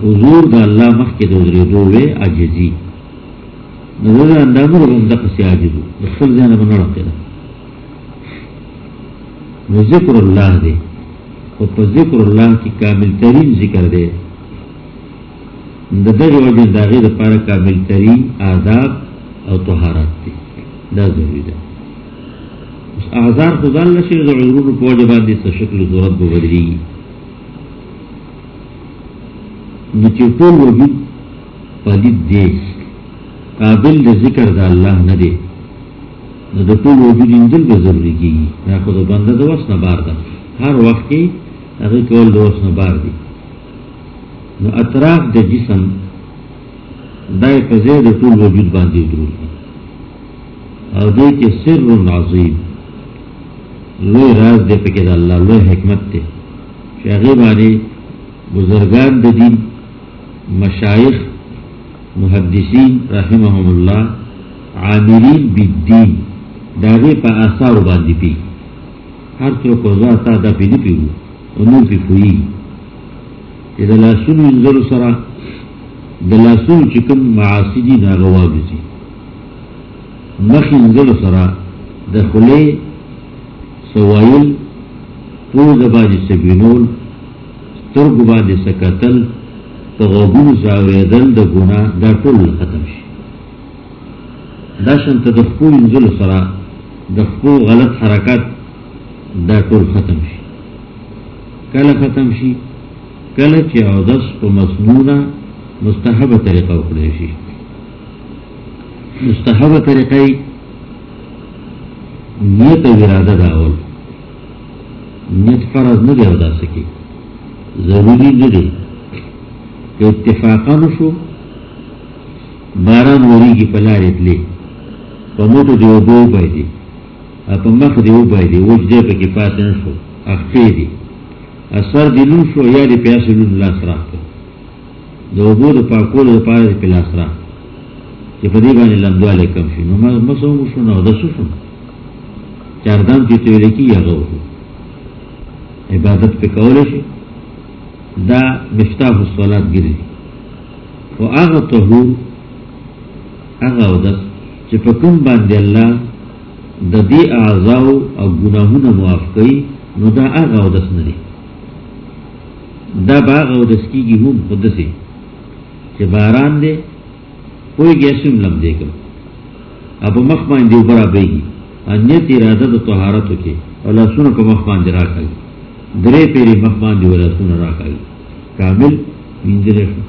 حضور دا اللہ مخ کے دوزری دو عجزی نظر اندامو رو اندق سی عجزو دخل زیانا من رقی دا و ذکر اللہ دے و پا ذکر اللہ کی کامل ترین ذکر دے دا در وجن دا غیر پارا کامل ترین آداب او طہارات دے دا ضروری دا اس اعذار خدا اللہ شیر دا عذرون پو جبان دے سا شکل صورت بو نو بدری ٹول وجود پلید دے قابل د ذکر دا اللہ نہ دے نہ د ټول وجود انجل به ضروری کی یا خود بنده د وس نه بار ده. هر وخت کې هغه کول د وس نه بار دي نو اطراف د جسم دای فزے د ټول وجود باندې درود او دې کې سر عظیم. لوی راز دې پکې د الله، لوی حکمت ته چې هغه باندې بزرگان د دین مشایخ محدثین رحمهم الله عاملین بالدین داغه په آثار باندې پی۔ هر څو کو ذاته د پی نه پیو او نو پی فوی چې د لاسونو انځر سره د لاسونو چې کوم معاصی دي دا غواږي مخ انځر سره د خله سوایل پوز باندې سبینول سترګ باندې سکتل په غوګونو زاویدل د ګناه دا ټول ختم شي. دا شنت د خپل انځل سره د خپل غلط حرکت دا ټول ختم شي. کله ختم شي؟ کله چې او دس په مسنونه مستحبه طریقه وکړي شي. مستحبه طریقه نیت او اراده دا اول. نیت فرض نه دی او دا سکی ضروری نه دی. کہ اتفاقا نشو باران وری کی پلار اتلی پا motto Dev do by the اپا مخ دیو بائی دی وچ دے پا کی پاس نشو اخفی دی اثر دی نون شو، یا دی پیاس لون لاس راک کر دو بو دو پاکول دو پار دی پلاس راک چی پا دی بانی لندوالے کم شی نو مسو مشو نو دسو شو چاردان تی تولی کی یا غو عبادت پہ کولے شی دا مفتاح الصلاة گری و آغا طهور آغا و دس چه پا کم باندی اللہ دا دی اعضاو او گناهون معاف کئی، نو دا آغا و دس ندی دا با آغا و دس کی گی هم خود چه باران دے، کوئی گیسیم لم دے کم. اب مخ باندی اوپرا بیگی انیت ارادہ دا طهارتو کے، اللہ سنو کا مخ باندی راکا گی درے پیری مخ باندې ولا سن راکای کامل وینځل شو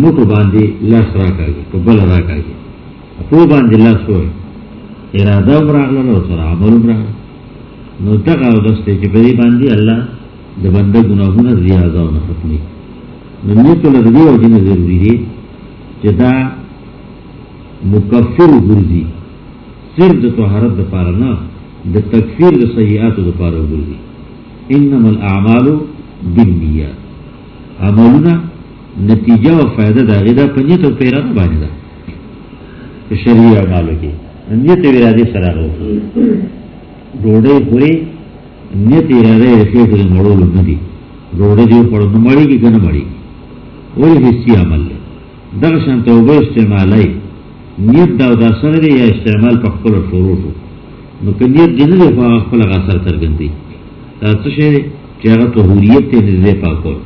موټو باندې لاس راکای په بل راکای په باندې لاس وای اراده وراغله نو سره عمل وراغ نو دغه دسته چې په دې باندې الله د بنده ګناهونه زیاده او ختمي نو نو ټول د دې وجه نه ضروري دي چې دا مکفر ګرځي صرف د طهارت د پاره نه د تکفیر د سیئات د پاره ګرځي انما الاعمال بالنیات عملنا نتیجہ و فائدہ دا غدا پنیت و پیرا باندې دا شریع اعمالو کې. نیت ارادې سره غو ډوډۍ پوری نیت ارادې رخي په مړولو نه دي. ډوډۍ دی په نو مړی کې کنه مړی وې هیڅ عمل له دا شان توبه استعمالای نیت دا د سره دی یا استعمال په خپل شروع نو که نیت دې نه په خپل غسر ترګندې دا څه شی چې هغه طهوریت ته نږدې پاکول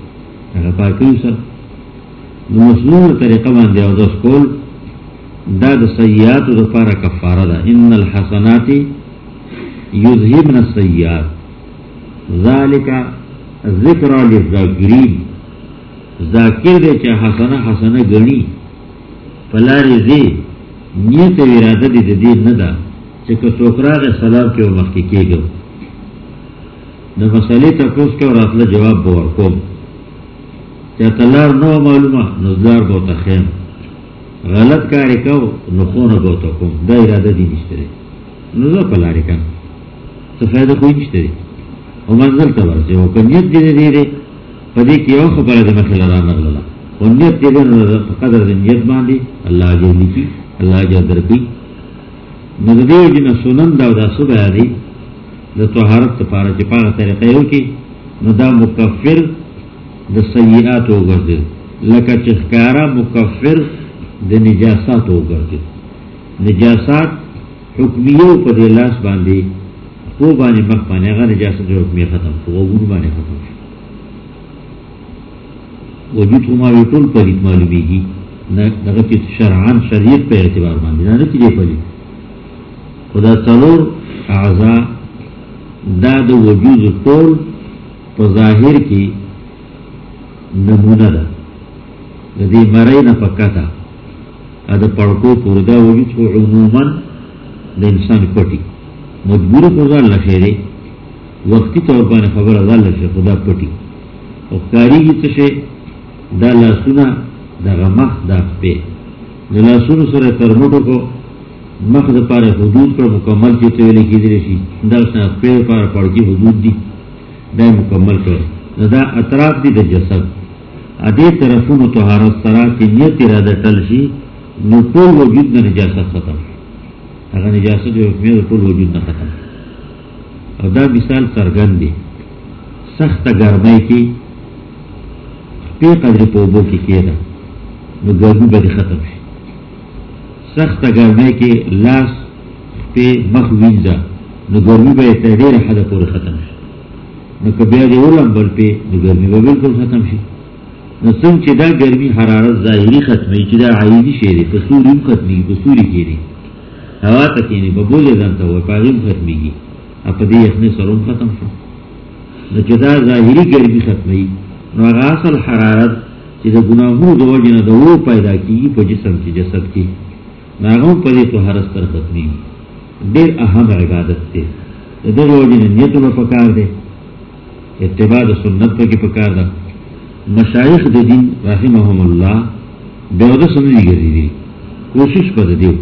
هغه پاکیو سره نو مسنون طریقه باندې او د سکول دا د سیئات د لپاره کفاره ده. ان الحسنات یذهبن السیئات ذالک ذکر للذاکرین ذاکر دے چې حسنه حسنه غنی پلاری دی نیت و دی دی نه ده. چې سلام کې او مخکې کېږم د مسئلې تپوس کې راتله جواب به ورکوم. چې تلار نو معلومه نزدار به تخیم غلط کاری کو نو خونه به ته کوم. دا اراده دي نشته نو زه په لارې کم. څه فائدہ خو نشته او منزل ته ورځي او کنيت دې دې دې، په دې کې یو خبره ده مخه لاره نغله او نیت دې نه په قدر دې نیت باندې الله دې لیکي، الله دې درکې نو دې دې نه سنن دا دا سبا دې د طهارت لپاره چې پاره طریقې یو کې نو دا مکفر د سیئات وګرځي. لکه چې ښکارا مکفر د نجاسات وګرځي. نجاسات حکمیو په لاس باندې خو باندې مخ باندې، هغه نجاست جو حکمی ختم شو وګور باندې ختم شو وجود هم وی ټول پلیت معلومیږي. نه، دغه چې شرعان شریعت په اعتبار باندې، نه چې دی خدا څلور اعضاء دا د وجود ټول په ظاهر کې نمونه ده. د دې مړی نه پکاته ا د پړکو پورې دا وجود خو عموما د انسان پټي. مجبور خو ځان لخيري وقتی طور باندې خبره ده لشه خدا پټي. او کاریږي څه شي دا لاسونه د غمخ د په لاسونو سره ترموٹو کو مخ د پاره حدود پر مکمل چې ته ویلې کېدلی شي دا څنګه په پاره پړکی حدود دي دا مکمل کړ دا اطراف دي د جسد۔ ا دې طرفونو طهارت سره چې نیت اراده تل شي نو ټول وجود نه نجاست ختم۔ هغه نجاست یو په ټول وجود نه ختم۔ او دا مثال سرګن دی سخت ګرمۍ کې په قدر په وبو کې کېده نو ګرمي به ختم شي سخت گرمی کے لاس پہ مخ وینزا نو گرمی بے تحریر حد پور ختم شی نو کبیا دی اولم بل پہ نو گرمی بے بالکل ختم شی نو سن چی دا گرمی حرارت ظاہری ختمی چی دا عیدی شیری پسوریم ختمی پسوری کیری ہوا تکینی ببولی دانتا ہوئی پاغیم ختمی گی اپا دی اخنی سرون ختم شو. نو چی دا ظاہری گرمی ختمی نو اگا اصل حرارت چی دا گناہو دو جنا دا وہ پیدا کی پا جسم چی جسد کی ناغم پدی تو ہر استر ختمی دیر اہم عبادت تے. در وجن نیتو میں پکار دے. اتباع دا سنت پا پکار دا. مشایخ دا دین رحمهم اللہ بے دا سننی گردی دی. کوشش پا دا دیو.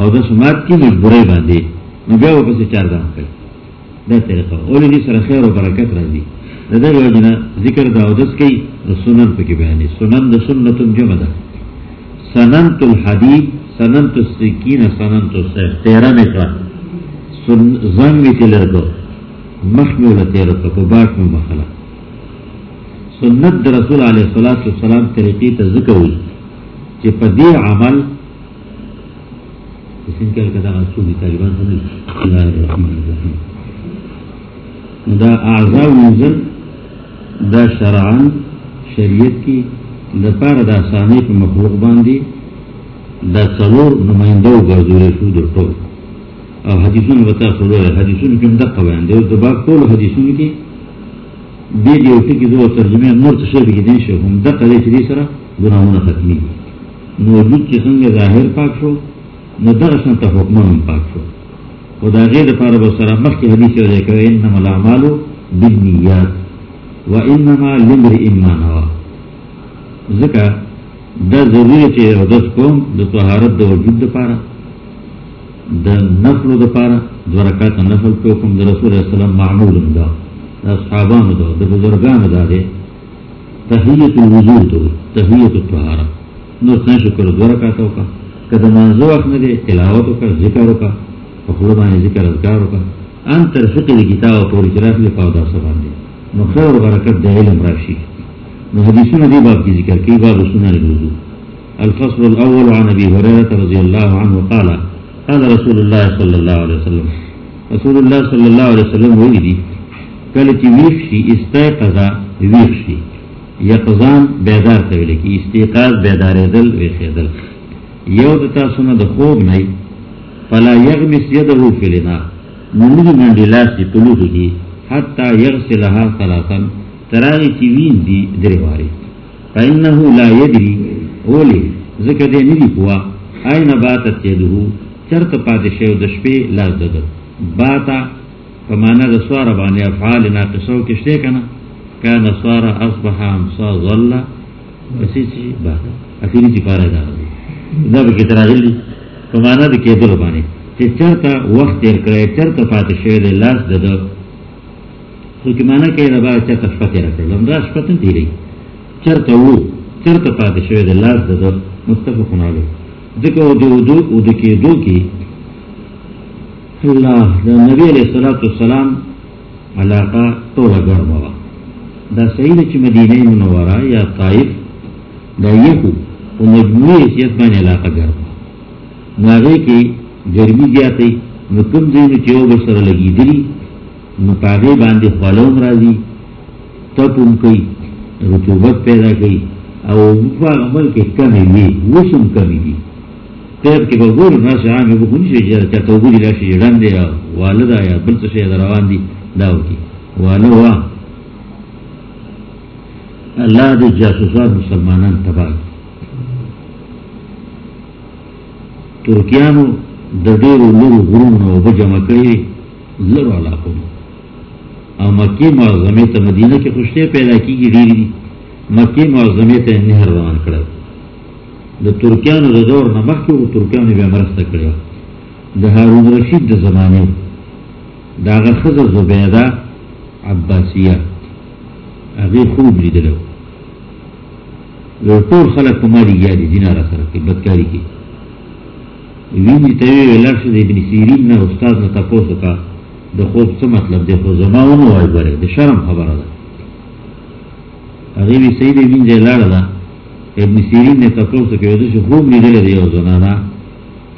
او دا سمات کی مجبوری باندے. نو بیا پسی چار دام کر. دا طریقہ. اولی دی سر خیر و برکت را دی. دا در وجن ذکر دا او دس کی سنن پا کی بیانی. سنن دا سنتن جمع دا. سننت الحدیب سنن تو سکین سنن تو سیخ، تیرہ میں کھا زنگ میں تلر گو مخ میں اولا تیرہ تو کو باٹ میں مخلا۔ سنت در رسول علیہ الصلوۃ والسلام طریقے تا ذکر ہوئی کہ پدی عمل اسن کے کدا رسول طالبان ہم اللہ الرحمن الرحیم۔ دا اعضاء نزل دا شرعان شریعت کی لپاره دا سانی په مخلوق باندې دا څلور نمائندو ګرځول شو د ټول. او حدیثونه وتا څلور حدیثونه کوم د قوان دی د باک ټول حدیثونه کې دې دې او ټکی دوه ترجمه نور څه شي کې دي شو هم د قضیه چې سره ګناونه ختمي. نو وجود چې څنګه ظاهر پاک شو، نو دا څنګه ته حکم پاک شو. او دا غیر لپاره به سره مخکې حدیث یو ځای کوي انما الاعمال بالنیات وانما لامرئ ما نوى ذکر دا ضروری چې اودس کوم، د طهارت د وجود لپاره د نفل لپاره د برکات نفل په کوم د رسول الله صلی الله معمول دا، د اصحابانو دا، د بزرګانو دا دی. تحیت الوجود ته تحیت الطهاره نو څنګه شکر د برکات او کا کله منځو وخت نه دی، تلاوت او ذکر او کا په خپل باندې ذکر، اذکار او کا ان تر فقه کتاب او پوری طرف له پاودا سبحان دی نو خیر برکت د علم راشي. حدیثنا دی باب کی ذکر کی، باب سنن الوضوء الفصل الاول عن ابي هريره رضي الله عنه قال قال رسول الله صلى الله عليه وسلم۔ رسول الله صلى الله عليه وسلم ویلی کله چې ویښ شي استيقظ ویښ شي یقظان بیدار ته ویل کی استيقاظ بیدارېدل ویښېدل یو د تاسو نه د خوب نه فلا یغمس يده في الاناء نو دې منډي لاس په لوټو کې یغسلها ثلاثا۔ تراغی چی وین دی دریواری فإنہو لا یدری اولی ذکر دے ندی پوا این باتت یدہو چرت پادشیو دشپی لاز دد باتا فمانا دا سوار بانی افعال ناقصو کشتے کنا کان سوار اصبحا امسا ظلا اسی چی باتا. افیلی چی پارا دا دا بکی تراغی لی فمانا دا کیدل بانی چی چرتا وقت تیر کرے چرت پادشیو دے لاز دد خو کی معنی کئی ربا چرت شپت را کرل امدا شپت تی رئی چرت وو چرت پات شوید لاز دد مصطفی خنالو دکو دو دو او دکی دو کی اللہ، دا نبی علیہ الصلوۃ والسلام علاقہ تو لگڑ بابا دا سید چ مدینہ منورہ یا طائف، دا یکو او مجموعی حیثیت باندې علاقہ ګرځا ناغه کی گرمی زیاتی نو کوم ځای چې یو بسره لګی دی نو پاگے باندے خالوم راضی تپم کئی رطوبت پیدا کئی او مفا عمل کے کمی وی وسم کمی دی تیب کے بگور ناس عامی بکنی شوی جا چاہتا وگو دی لاشی جڑان دے یا والدہ یا بلت شوی در روان دی داو کی والو وا. اللہ دے جاسوسات مسلمانان تباہ ترکیانو د ډیرو لوګو غرونو او بجمع کړي لرو علاقو او مکی معظمی تا مدینہ کی خوشتے پیدا کی گی ڈیری دی مکی معظمی تا نہر روان کرد د ترکیانو د دور نه مخکې و ترکیانو بیا مرسته کړې. وه د هارون رشید د زمانې. د هغه ښځه زبیده عباسیه. هغې خوب لیدلی و. ټول خلک په ما لګیا دي دین را سره کوي بدکاري کوي ویني ته وی ابن سیرین نه، استاد نه تاسو کا د خوب څه مطلب دی؟ خو زما زماونه وای غره د شرم خبره ده. هغه وی سید وین ځای لاړ ده. ابن سیرین نے تپوس کے وجہ سے خوب لیدل دی او زنانا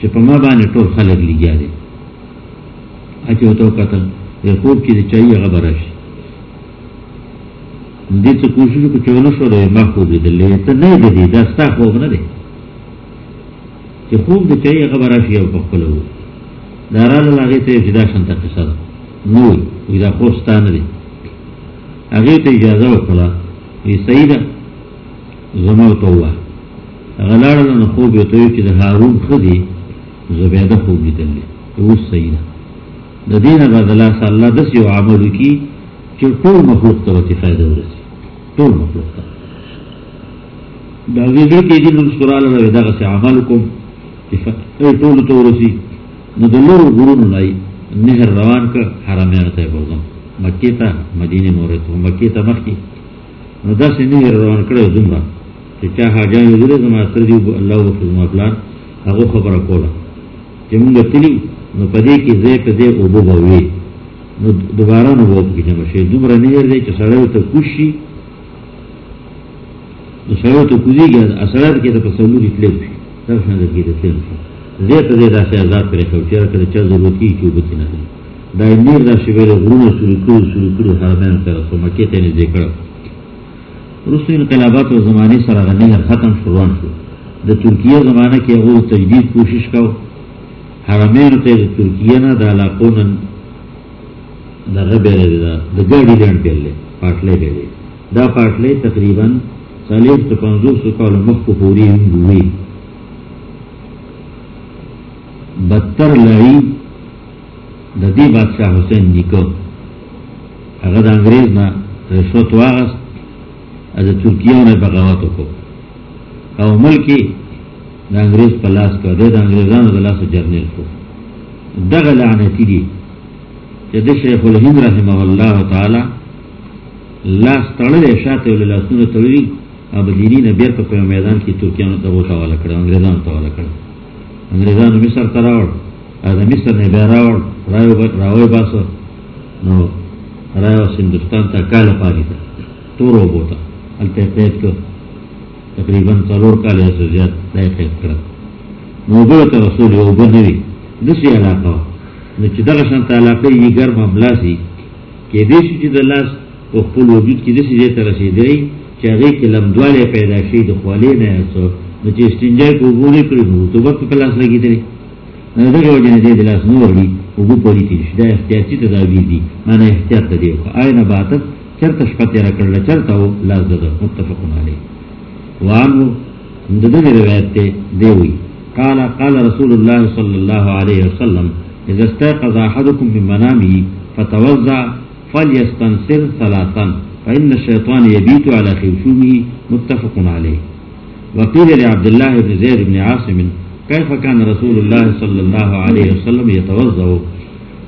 چې په ما باندې ټول خلک لګیا دي. اته وته قتل یې خوب کې دی چایي هغه براشي دې څه کوشش کو چونه شو دی ما خوب لیدل ته نه دی دا ستا خوب نه دی. چې خوب دی چایي هغه براشي او په خپل وو. دا را لاغه ته جدا شنت قصه نو وی دا خو ستانه دی. هغه ته اجازه وکړه وی سیده زما تو وا غلاړ نو خوب یو ته چې د هارون خدي زبیده خوب لیدل او سیده د دینه بدل الله الله د یو عمل کی چې ټول مخلوق ته وتی فائدہ ورسي. ټول مخلوق ته. دا ویډیو کې دې نو سوراله دا دغه څه عمل کوم چې ټول ته ورسي. نو د نور غرونو لای نهر روان ک حرمه ته بوزم. مکه ته مدینه مورې ته مکه ته مخکي نو دا نهر روان کړو زمرا چې چا حاجان یې دې زما تر دی الله او زما پلان. هغه خبره کوله. چې موږ تلی نو پدې کې زه پدې او بو بوي نو دوباره نو وو کې چې مشه دومره نهر دی چې سره ته کوشي نو سره ته کوزيږي اثرات کې ته په سلوري تلل شي. دا څنګه کې ته تلل شي. زه ته دې داسې آزاد پرې خو چې راکړه چې ضرورت کی چې وبتی نه دا نیر دا شی ویل غرونه سوري کړو سوري کړو حرمین سره سو مکه ته نه ذکر روسو انقلابات او زمانه سره غنی ختم شروع شو د ترکیه زمانه کې هغه تجدید کوشش کاو حرمین ته د ترکیه نه د علاقونن دغه بیره ده د ګاډي لند بیره پاټلې بیره دا پاټلې تقریباً سالیف ته پنځو سو کال مخکې پوری وي بدتر لړی د دې بادشاہ حسین نیکو هغه د انګريز نه رشوت واغست، از ترکیه نه بغاوت وکړ. او ملکی د انګريز په لاس کې د انګريزانو د لاس جرنیل شو. دغه لعنتی دی چې د شیخ الهند رحمه الله تعالی لاس تړلې شاته ول لاسونه تړلې اب دینی نه بیرته په میدان کې ترکیانو ته وټا والا کړ انګريزانو ته والا کړ انگریزانو مصر تا راوڑ از مصر نے بیا راوڑ رایو راوی باسو نو رایو سندوستان تا کال پاری تا تورو بوتا التے قید کو تقریباً څلور کال یا زیات دای قید کړ نو بو ته رسول یو بنوي دسی علاقه نو چې دغه شان علاقه یې ګرم املاسي کې دې چې د لاس او خپل وجود کې دسی دې تر رسیدلی چې هغه کې لمدواله پیدا شي د خولې نه څو نو چې استنجا کو وګوري کړو نو تو وخت په لاس لګی دی نو دا یو جن دې د لاس نور دی او وګ پوری تي شدا احتیاطي تدابیر دي معنی احتیاط ته دی آینه باتت چرته شپته را کړل چرته او لاس ده متفقون علی وانو د دې روایت ته دی وی قال قال رسول الله صلى الله عليه وسلم اذا استيقظ احدكم من منامه فتوضا فليستنصر ثلاثا فان الشيطان يبيت على خيشومه متفق عليه وقيل لعبد الله بن زيد بن عاصم كيف كان رسول الله صلى الله عليه وسلم يتوضا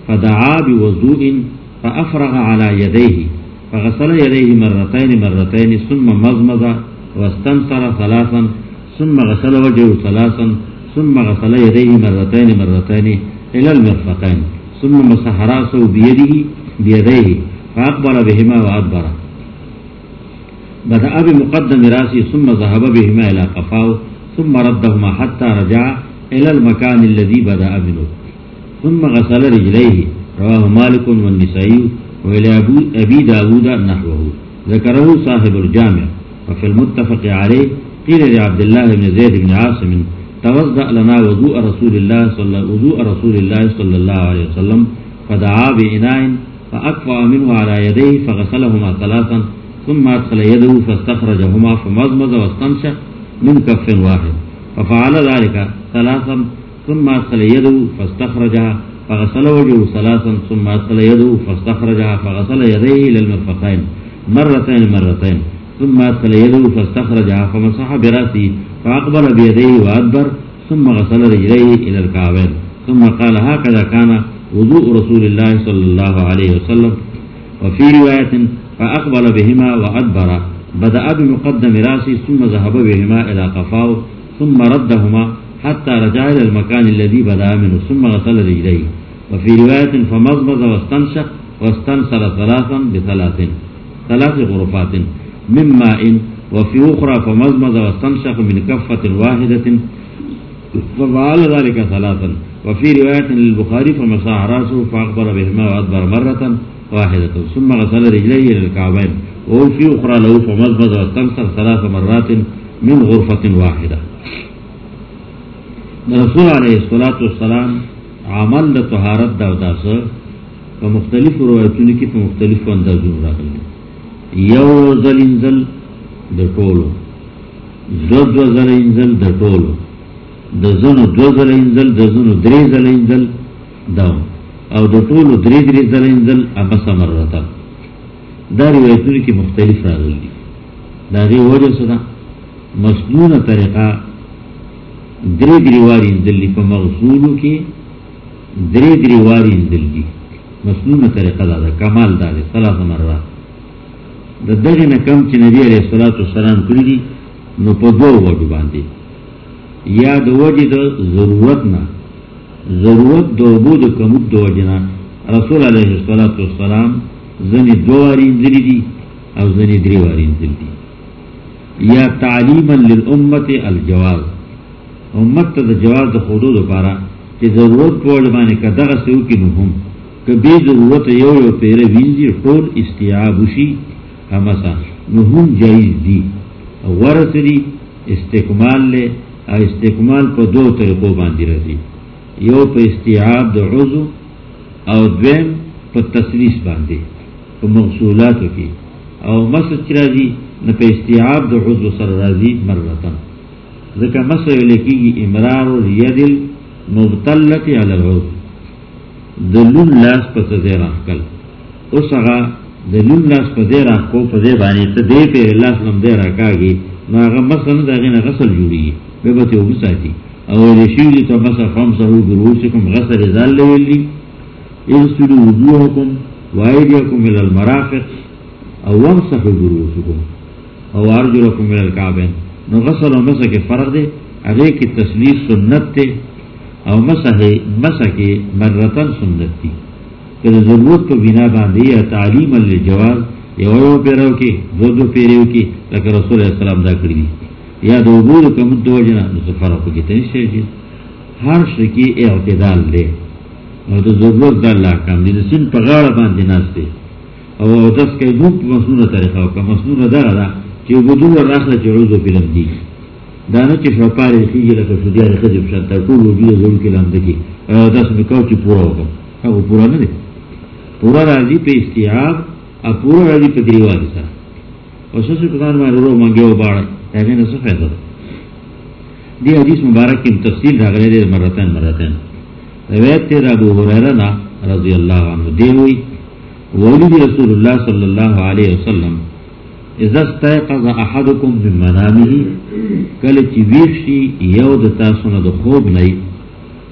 فدعا بوضوء فافرغ على يديه فغسل يديه مرتين مرتين ثم مضمض واستنصر ثلاثا، ثم غسل وجهه ثلاثا، ثم غسل يديه مرتين مرتين الى المرفقين ثم مسح راسه بيده بيديه فاقبل بهما وادبر بدأ بمقدم راسي ثم ذهب بهما إلى قفاو ثم ردهما حتى رجع إلى المكان الذي بدأ منه. ثم غسل رجليه، رواه مالك والنسائي وإلى أبي داود نحوه. ذكره صاحب الجامع. وفي المتفق عليه، قيل لعبد الله بن زيد بن عاصم، توضأ لنا وضوء رسول الله صلى وضوء رسول الله صلى الله عليه وسلم، فدعا بإناء فأكفأ منه على يديه، فغسلهما ثلاثا ثم أدخل يده فاستخرجهما فمضمض واستنشق من كف واحد. ففعل ذلك ثلاثا، ثم أدخل يده فاستخرجها فغسل وجهه ثلاثا، ثم أدخل يده فاستخرجها فغسل يديه إلى المرفقين. مرتين مرتين. ثم أدخل يده فاستخرجها فمسح براسه فأقبل بيديه وأدبر، ثم غسل رجليه إلى الكعبين. ثم قال هكذا كان وضوء رسول الله صلى الله عليه وسلم. وفي رواية فأقبل بهما وأدبر. بدأ بمقدم راسي ثم ذهب بهما إلى قفاه، ثم ردهما حتى رجع إلى المكان الذي بدأ منه، ثم غسل رجليه. وفي رواية، فمضمض واستنشق واستنصر ثلاثا بثلاث، ثلاث غرفات من ماء، وفي أخرى فمضمض واستنشق من كفة واحدة، ففعل ذلك ثلاثا. وفي رواية للبخاري فمساح راسه فأقبل بهما وأدبر مرة واحدة. ثم غسل رجليه للكعبين وفي أخرى له فمضمض واستنصر ثلاث مرات من غرفة واحدة. رسول علیہ الصلاة والسلام عمل دا طهارت دا وداسه په مختلف روایتونو کې په مختلف یو ځل انزل د ټولو. دو دو ځل انزل د ټولو. د زونو دو ځل انزل د زونو درې ځل انزل دا او د ټولو درې درې ځل انزل اما سمرته دا روایتونو کې مختلف راغلي دا دی وجه څه ده؟ مسنونه طریقه درې درې واری انزل په مغسولو کې درې درې واری انزل دي. مسنونه طریقه ده، کمال ده ثلاث مرات. د دغه نه کم چې نبی عليه الصلاه والسلام کړی دي، نو په دوه وډو باندې. یا د وجه د ضرورت نه ضرورت د وبو د کمو د وجنا رسول عليه الصلاه والسلام زنی دواری انزل دي او زنی درې واری انزل دي یا تعلیما للامه الجواز امت ته د جواز د خودو لپاره چې ضرورت په وړ باندې کداغه سو کې نو هم کبي ضرورت یو یو پیره وینځي ټول استیعاب شي همسا نو هم جایز دي ورسري استکمال له استکمال په دوه طریقو باندې راځي یو په استیعاب د عضو او دویم په تسلیس باندې په مغسولاتو کې او مسجد چې راځي نه په استیعاب د عضو سره راځي مرتن۔ ځکه مسجد لکېږي امرار الید المبتلة علی العضو د لون لاس په څه راخل اوس هغه د لون لاس په دې راکو په دې باندې ته دې په لاس لم دې راکاږي نو هغه مثلا دا غنه غسل جوړي به به ته وساتي او دې شی دې ته مثلا خمسه دروسکم غسل زال لولي یسلو وجوهکم، وایدیکم الى المرافق، او ومسحوا دروسکم او ارجلکم الى الكعبين نو غسل او مسح کې فرق دی. هغه کې تسلیث سنت ته او مسح مسح کې مرتن سنت دی. کہ ضرورت کو بنا باندھی یا تعلیم الجواز یو یو پیرو کی دو دو پیرو کی لکہ رسول اللہ السلام دا کری دی یا دو بور کم دو جنا نو فرق کی تنشے جی ہر شکی اعتدال دے او دو ضرورت دا اللہ کام دی سن پا غاڑا باندی ناس دے او دس کئی دو مسنون طریقہ وکا مسنون دا دا چی بدو ور راخلا چی عوضو پیلم دی دانا چی شوپاری خیجی لکا شدیار خجب شانتا کول وجود ضرور کلام دکی او دس مکاو چی پورا وکم. او پورا ندے پورا راضی پہ استیاب اب پورا راضی پہ دیوالی سا اور سو سے پتان میں رو مانگے وہ باڑا سو فیضا دی حدیث مبارک کی تفصیل ڈھاگلے دے مرتین مرتین۔ روایت تیر ابو حریرہ نا رضی اللہ عنہ دی ہوئی۔ وولد رسول اللہ صلی اللہ علیہ وسلم، اذا استيقظ احدكم من منامه، کل چی ویفشی یو دتا سنو دو خوب نئی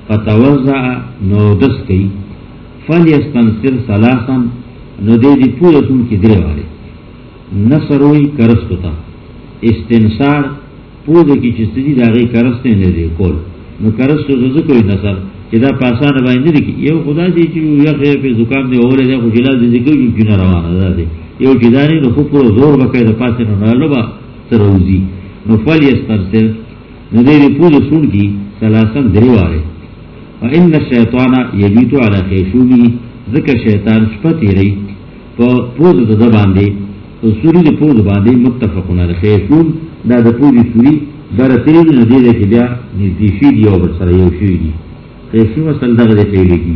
فتوزع نو دس کئی فل یستنصر سلاسن نو دے دی پورا سن کی درے والے نصروی کرستو تا استنصار پورا کی چستی دا غی کرستے نے دے کول. نو کرستو دا ذکر نصر، چی دا پاسان بائی ندی کی. یو خدا دی چی یو خیر پی زکام دی دے، اولے دے خوشیلا دے ذکر کی کیوں روانا دا دے. یو چی دانی نو خوب پورا زور بکای دا پاسے نو نالو با سروزی نو فل یستنصر نو دے دی پورا سن کی سلاسن درے والے فإن الشيطان يبيت على خيشومه ذكر شيطان شپتی رئی. پا پوز دا دا باندے سوری دا پوز باندے متفقون على خیشوم دا دا پوزی سوری برا تری دا ندیده که بیا نزدیشی دی او بر سر یو شوی دی خیشوم اصل دا غده خیلی کی۔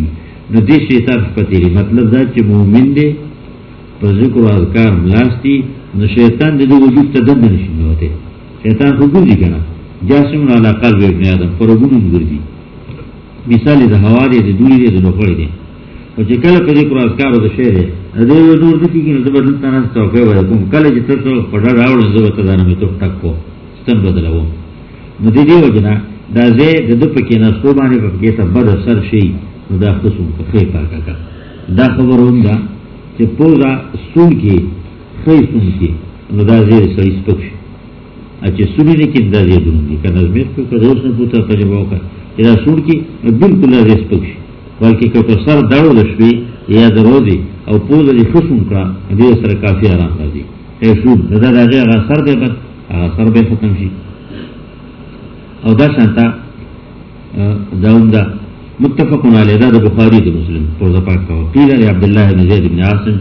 نو دی شیطان شپتی رئی مطلب دا چه مومن دے پا ذکر و اذکار ملاستی، نو شیطان دا دا وجود تا دند نشنی ہوتے شیطان خود گردی کنا۔ جاسمون علا قلب ابن آدم پرگونم گردی۔ مثال د هوا دی د دوی دی د نوخړی دی او چې کله په دې پر اسکارو د شعر دی یو نور د کیږي د بدل تنه ستو کوي وای کوم کله چې تاسو په ډار راوړل زه ته دانه می ته ټک کو ستن بدلو نو دی دی وجنا دا زی د د پکې نه سو باندې پکې ته بد اثر شي، نو دا خصو په خې پاکا کا دا خبر هم دا چې پوزا سون کې خې سون کې نو دا زی سړی سپک شي ا چې سونی نه کې دا زی دون دي. کنه زمیر کو که روز نه پوتا تجربه وکړه. چې دا سون کې بالکل دا سپک شي بلکې که سر داړو د شپې، یا د روزي او پوزا دې خصوم کړه دې سره کافي آرام راځي. اے شو دا دا هغه سر دې بد هغه سر به ختم شي. او دا شانتا داون دا متفقون علی دا دا بخاری دا مسلم پوزا پاک کوا قیل علی عبداللہ بن زید بن عاصم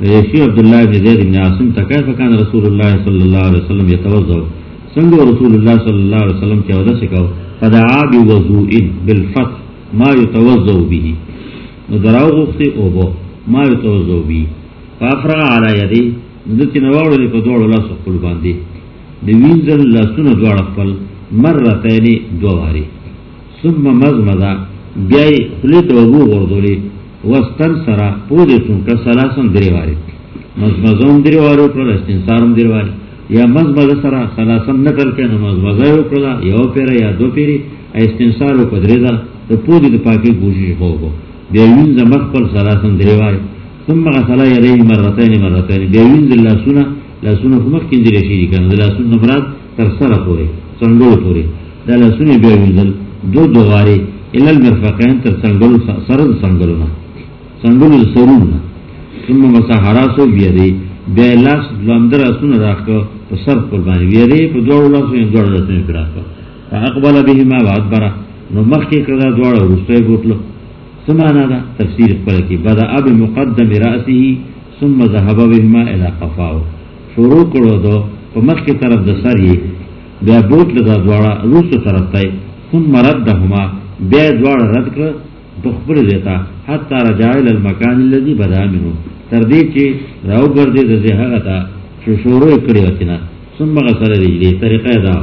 ویشی عبداللہ بن زید بن عاصم تا کیف کان رسول اللہ صلی اللہ علیہ وسلم یتوزو سنگو رسول اللہ صلی اللہ علیہ وسلم کیا ودا سکاو فدعا بی وضوئن بالفتح. ما یتوزو بیہی ندراو غفتی او بو ما یتوزو بیہی فافرغ علی یدی ندتی نوارو لی پا دوڑ اللہ سقل باندی دوینزل اللہ سن دوڑ اقبل مرتين دواري ثم مزمزا بیای خلیت وبو غردولی وستنصر پودی چونکا سلاسن دریواری مزمزون دریواری اکرل استنصارم دریواری یا مزمز سرا سلاسن نکل که نمزمزای اکرل یو پیره یا دو پیری استنصار اکدریدا دا پودی دا پاکی گوشش خوگو بیوینز مخبل سلاسن دریواری ثم غسلا یدیه مرتين مرتين بیوینز لاسونا لاسونا خمخ کنزی رشیدی کنز لاسون نمراد تر سر پوری سنگل پوری دا لسونی بیا ویزل دو دو غاری الال مرفقین تر سنگل سرد سنگلونا سنگل سرونا ثم مسا حراسو بیا دی بیا لاس لامدر اسون راکو، پا سر قربانی. بیا دی پا دوڑ لاسو این دوڑ لاسو این کراکو فا اقبال بیهی ما بعد برا نو مخی کرده دوڑ رستوی گوتلو سمانا دا تفسیر پلکی بدا اب مقدم راسی ثم ذهب بهما الى قفاو شروع کرو دو پا مخی طرف دا سر یہ بیا بوت لدا دوارا روس طرف تای ثم مرد دهما بیا دوارا رد کر دخبر دیتا حتی رجائل المکان اللذی بدا منو تردی چی راو گردی دزی حقتا شو شورو اکڑی وطینا ثم غسر رجلی طریقه دا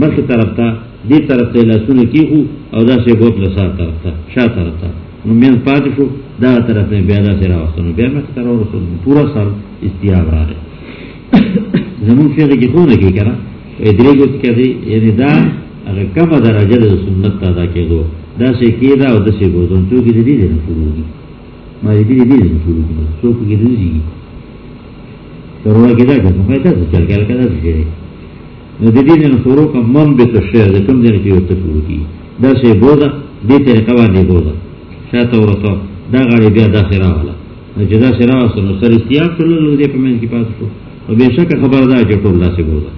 مخ طرف تا دی طرف تا لسون کی او دا سی بوت لسا طرف شا طرف نو من پات شو دا طرف تا بیا دا سی راوستنو بیا مخ طرف رسول پورا سر استیاب را رہے زمون فیغی کی خونه کی کرا ادری گوت کدی یعنی دا اگر کم درجه د سنت تا دا کې دو دا دا او د سه بو دون څوک دې نه پوروږي ما دې دې دې نه پوروږي څوک کې دې دې ترونه کې دا چې په چل کېل کړه دې نو دې دې نه کوم من به څه شه دې کوم دې کې ورته پوروږي دا سه بو دا دې ته کوا دې بو دا شاته ورته، دا غاړي بیا دا سره والا نو چې دا سره واسو سر استیاب کړل نو دې په من کې پاتې شو. او به شک خبر ده چې ټول لا سه بو دا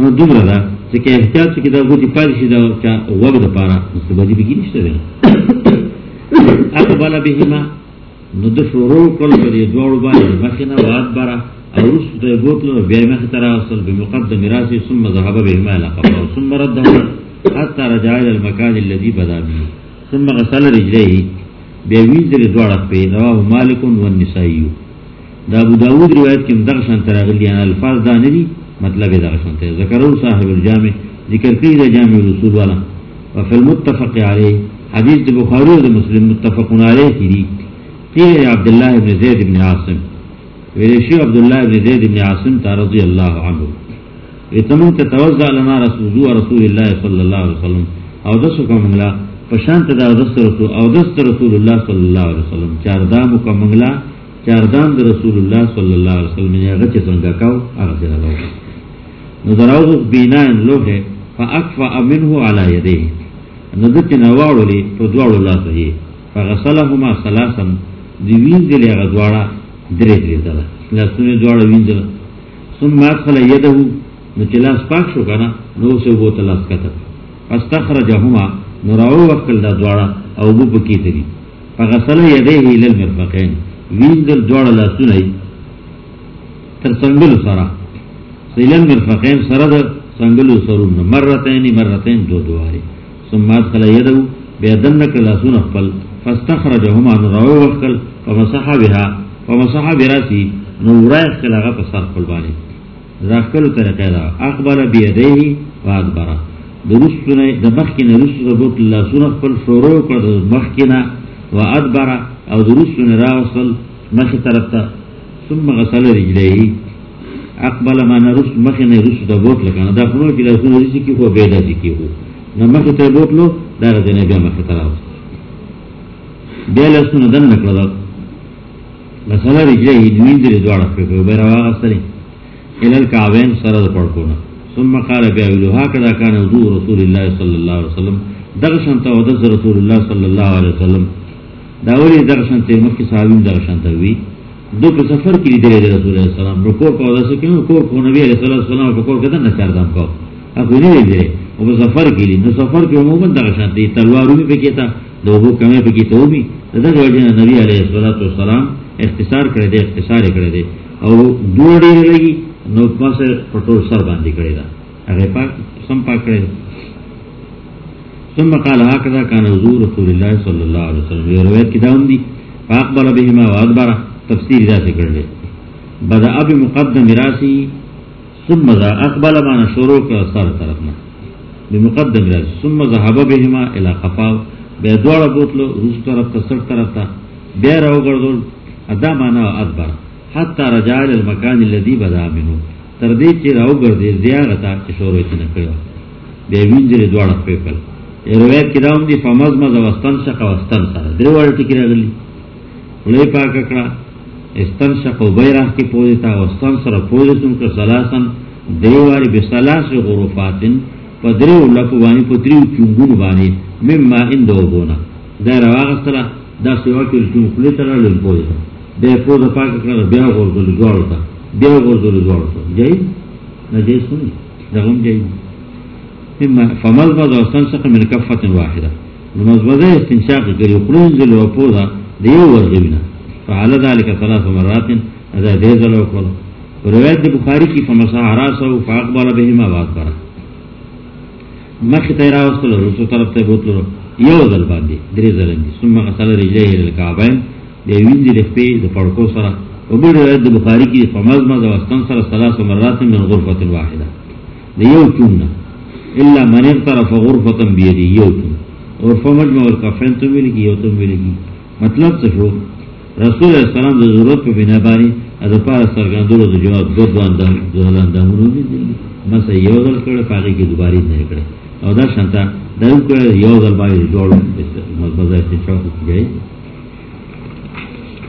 نو دومره ده، چې کې احتیاط کې دا غوډي پاتې شي، دا چا وګ د پاره مستبدی به نشته ده اقبل بهما، نو د شروع کول په دې دوړ باندې، مخینه واد برا. او رس بوتلو بیا مخ تر اصل بمقدم راسي ثم ذهب بهما الى قبر ثم رده حتى رجع الى المكان الذي بدا به. ثم غسل رجليه. بیا ویځره دوړ په رواه مالک و النسائی دا ابو داود روایت کې مدغشن ترغلی یعنی الفاظ دا نه دي مطلب دا سنتے ذکرو صاحب الجامع ذکر کی دا جامع رسول والا. وفی المتفق علیہ حدیث دا بخاری و دا مسلم متفقن علیہ کی دی. قیل عبداللہ ابن زید ابن عاصم. ویرشی عبداللہ ابن زید ابن عاصم تا رضی اللہ عنہ ویتمون تا توزع لنا رسول رسول اللہ صلی اللہ علیہ وسلم. او دسو کا منگلا پشانت دا دست رسول او دست رسول اللہ صلی اللہ علیہ وسلم. چار دامو کا منگلا چار دام دا رسول اللہ صلی اللہ علیہ وسلم. نے غچ سنگا کاو اغسر اللہ نظراو بینان لوه فاکفا منه على يديه نذت نواړو لي په دواړو لاسه یې. فغسلهما ثلاثا. دی وینځلې هغه دواړه درې درې دله لاسونه دواړه وینځل. ثم ادخل يده، نو چې لاس پاک شو کنه، نو سه وو تلاس کته فاستخرجهما نراو وکل دا دواړه او بو پکې تری فغسل يديه الى المرفقين. وینځل دواړه لاسونه تر څنګه سره. سیلن مرفقین سرد سنگلو سرون مرتین مرتین دو دواری سمات خلا یدو بیدن نکل لاسون اخپل فاستخرجهما نراو وقل فمسحا بها. فمسحا براسی نو نورای اخکل اغا پسار قلبانی راکلو طریقه دا اقبال بیدهی و ادبارا درستونه د مخکینه رسو زبوت لاسون اخپل شورو کرد مخکینه و ادبارا او درستونه راوصل مخی طرف تا ثم غسل رجلیهی اقبل معنا رس مخه نه رس د بوت لکنه دا خو چې له رس کی خو به د کی خو نو مخه ته بوت لو دا د بیا مخه ته بیا له سن دن نکړه مثلا رجله دوی دې دوړه په به راو غسرې ال الکعبین سره د پړکونه ثم قال بیا ویلو ہاں هکذا کان وضو رسول الله صلی الله علیه وسلم دغه شانته ودز رسول الله صلی الله علیه وسلم۔ دا ولی دغه شانته مکه صحابین دغه شانته وی۔ دو په سفر کې دی رسول الله سلام رکو په داسې کې نو کو نبی علیہ الصلوۃ والسلام په کور کې نه چار دم کو اخو نه دی او په سفر کې دی نو سفر کې عموما دغه شانته تلوارونه په کې تا دوه کمه په کې ته وی دغه وجه نبی علیہ الصلوۃ والسلام اختصار کړی دی اختصار کړی دی او دوه ډیر لګي نو پاسه پټو سر باندې کړی دا۔ هغه پاک سم پاک کړی ثم قال هكذا كان حضور رسول الله صلى الله عليه وسلم۔ یہ روایت کی داون دی۔ فاقبل بهما وادبر، تفسیر ذا سے کر لے بدا اب مقدم راسی ثم ذا اقبل معنا شروع کا سر طرفنا۔ بمقدم راسی ثم ذهب بهما الى قفا بے دوڑا بوتلو، روس طرف تا، سر طرف تا۔ بے رو گردول ادا معنا ادبر حتی رجع المکان الذي بدا منه. تر دې چې راو ګرځي زیاغه تا چې شروع یې نه کړو به وینځري دوړه پېکل روایت کې داوم دي فمز مز واستن شق واستن سره. درې وړ ټکی راغلي. ولې پاک کړه. استن شق او بیره کې پوزي تا واستن سره پوزي تم کړ سلاسن دیواری به سلاس غرفاتن په درې لکه باندې، په تریو چونګون باندې. مما اندو بونا دا راغ سره دا سیوا کې چون خپل تر له پوزي به پوزه پاک کړه بیا ورغول جوړ تا بیا ورغول جوړ تا جاي نه جاي سني دا هم جاي فمضمض واستنشق من كفة واحدة المضمضة استنشاق قري قلون ذل وفوضة ديو ورغبنا فعلى ذلك ثلاث مرات هذا ديزل وقل ورواية بخاري كي فمسح راسه فأقبل بهما وأكبر مخي تيرا وصل رسو طرف تبوت له يو ذل باندي دري ذلندي ثم غسل رجليه للكعبين دي ويندي لخبي دي فرقو سرا وبر رواية بخاري كي فمضمض واستنشق ثلاث مرات من غرفة واحدة. ديو چوننا الا من طرف غرفه بيدي يوتم غرفه مجمع الكفن تو ملي کی یوتم ملي کی. مطلب څه شو؟ رسول الله سلام د ضرورت په بنا باندې از پاره سرګندلو د جواب دو دواندا ځلان دمونو دي. مسه یو ځل کړه پاګه کی دوباره نه کړه. او دا شانتا دا یو کړه، یو ځل باندې جوړ مزه چې څو کیږي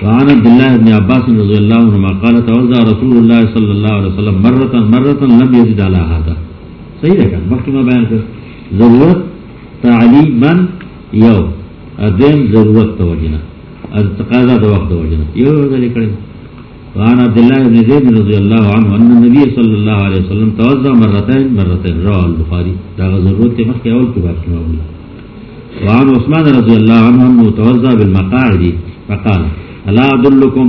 وعن عبد الله بن عباس رضي الله عنهما قال توضا رسول الله صلى الله عليه وسلم مره مره لم يزد على هذا. صحیح رہے گا وقت میں بیان کر ضرورت تعلیما یو ادین ضرورت توجنا. تقاضا دو وقت توجنا. یو ذلی کڑے وعن عبد الله بن زيد رضي الله عنه ان النبي صلى الله عليه وسلم توضا مرتين مرتين. رواه البخاري. دا ضرورت کے مخ اول کی بات کی وعن عثمان رضي الله عنه انه توضا بالمقاعد. فقال الا ادلكم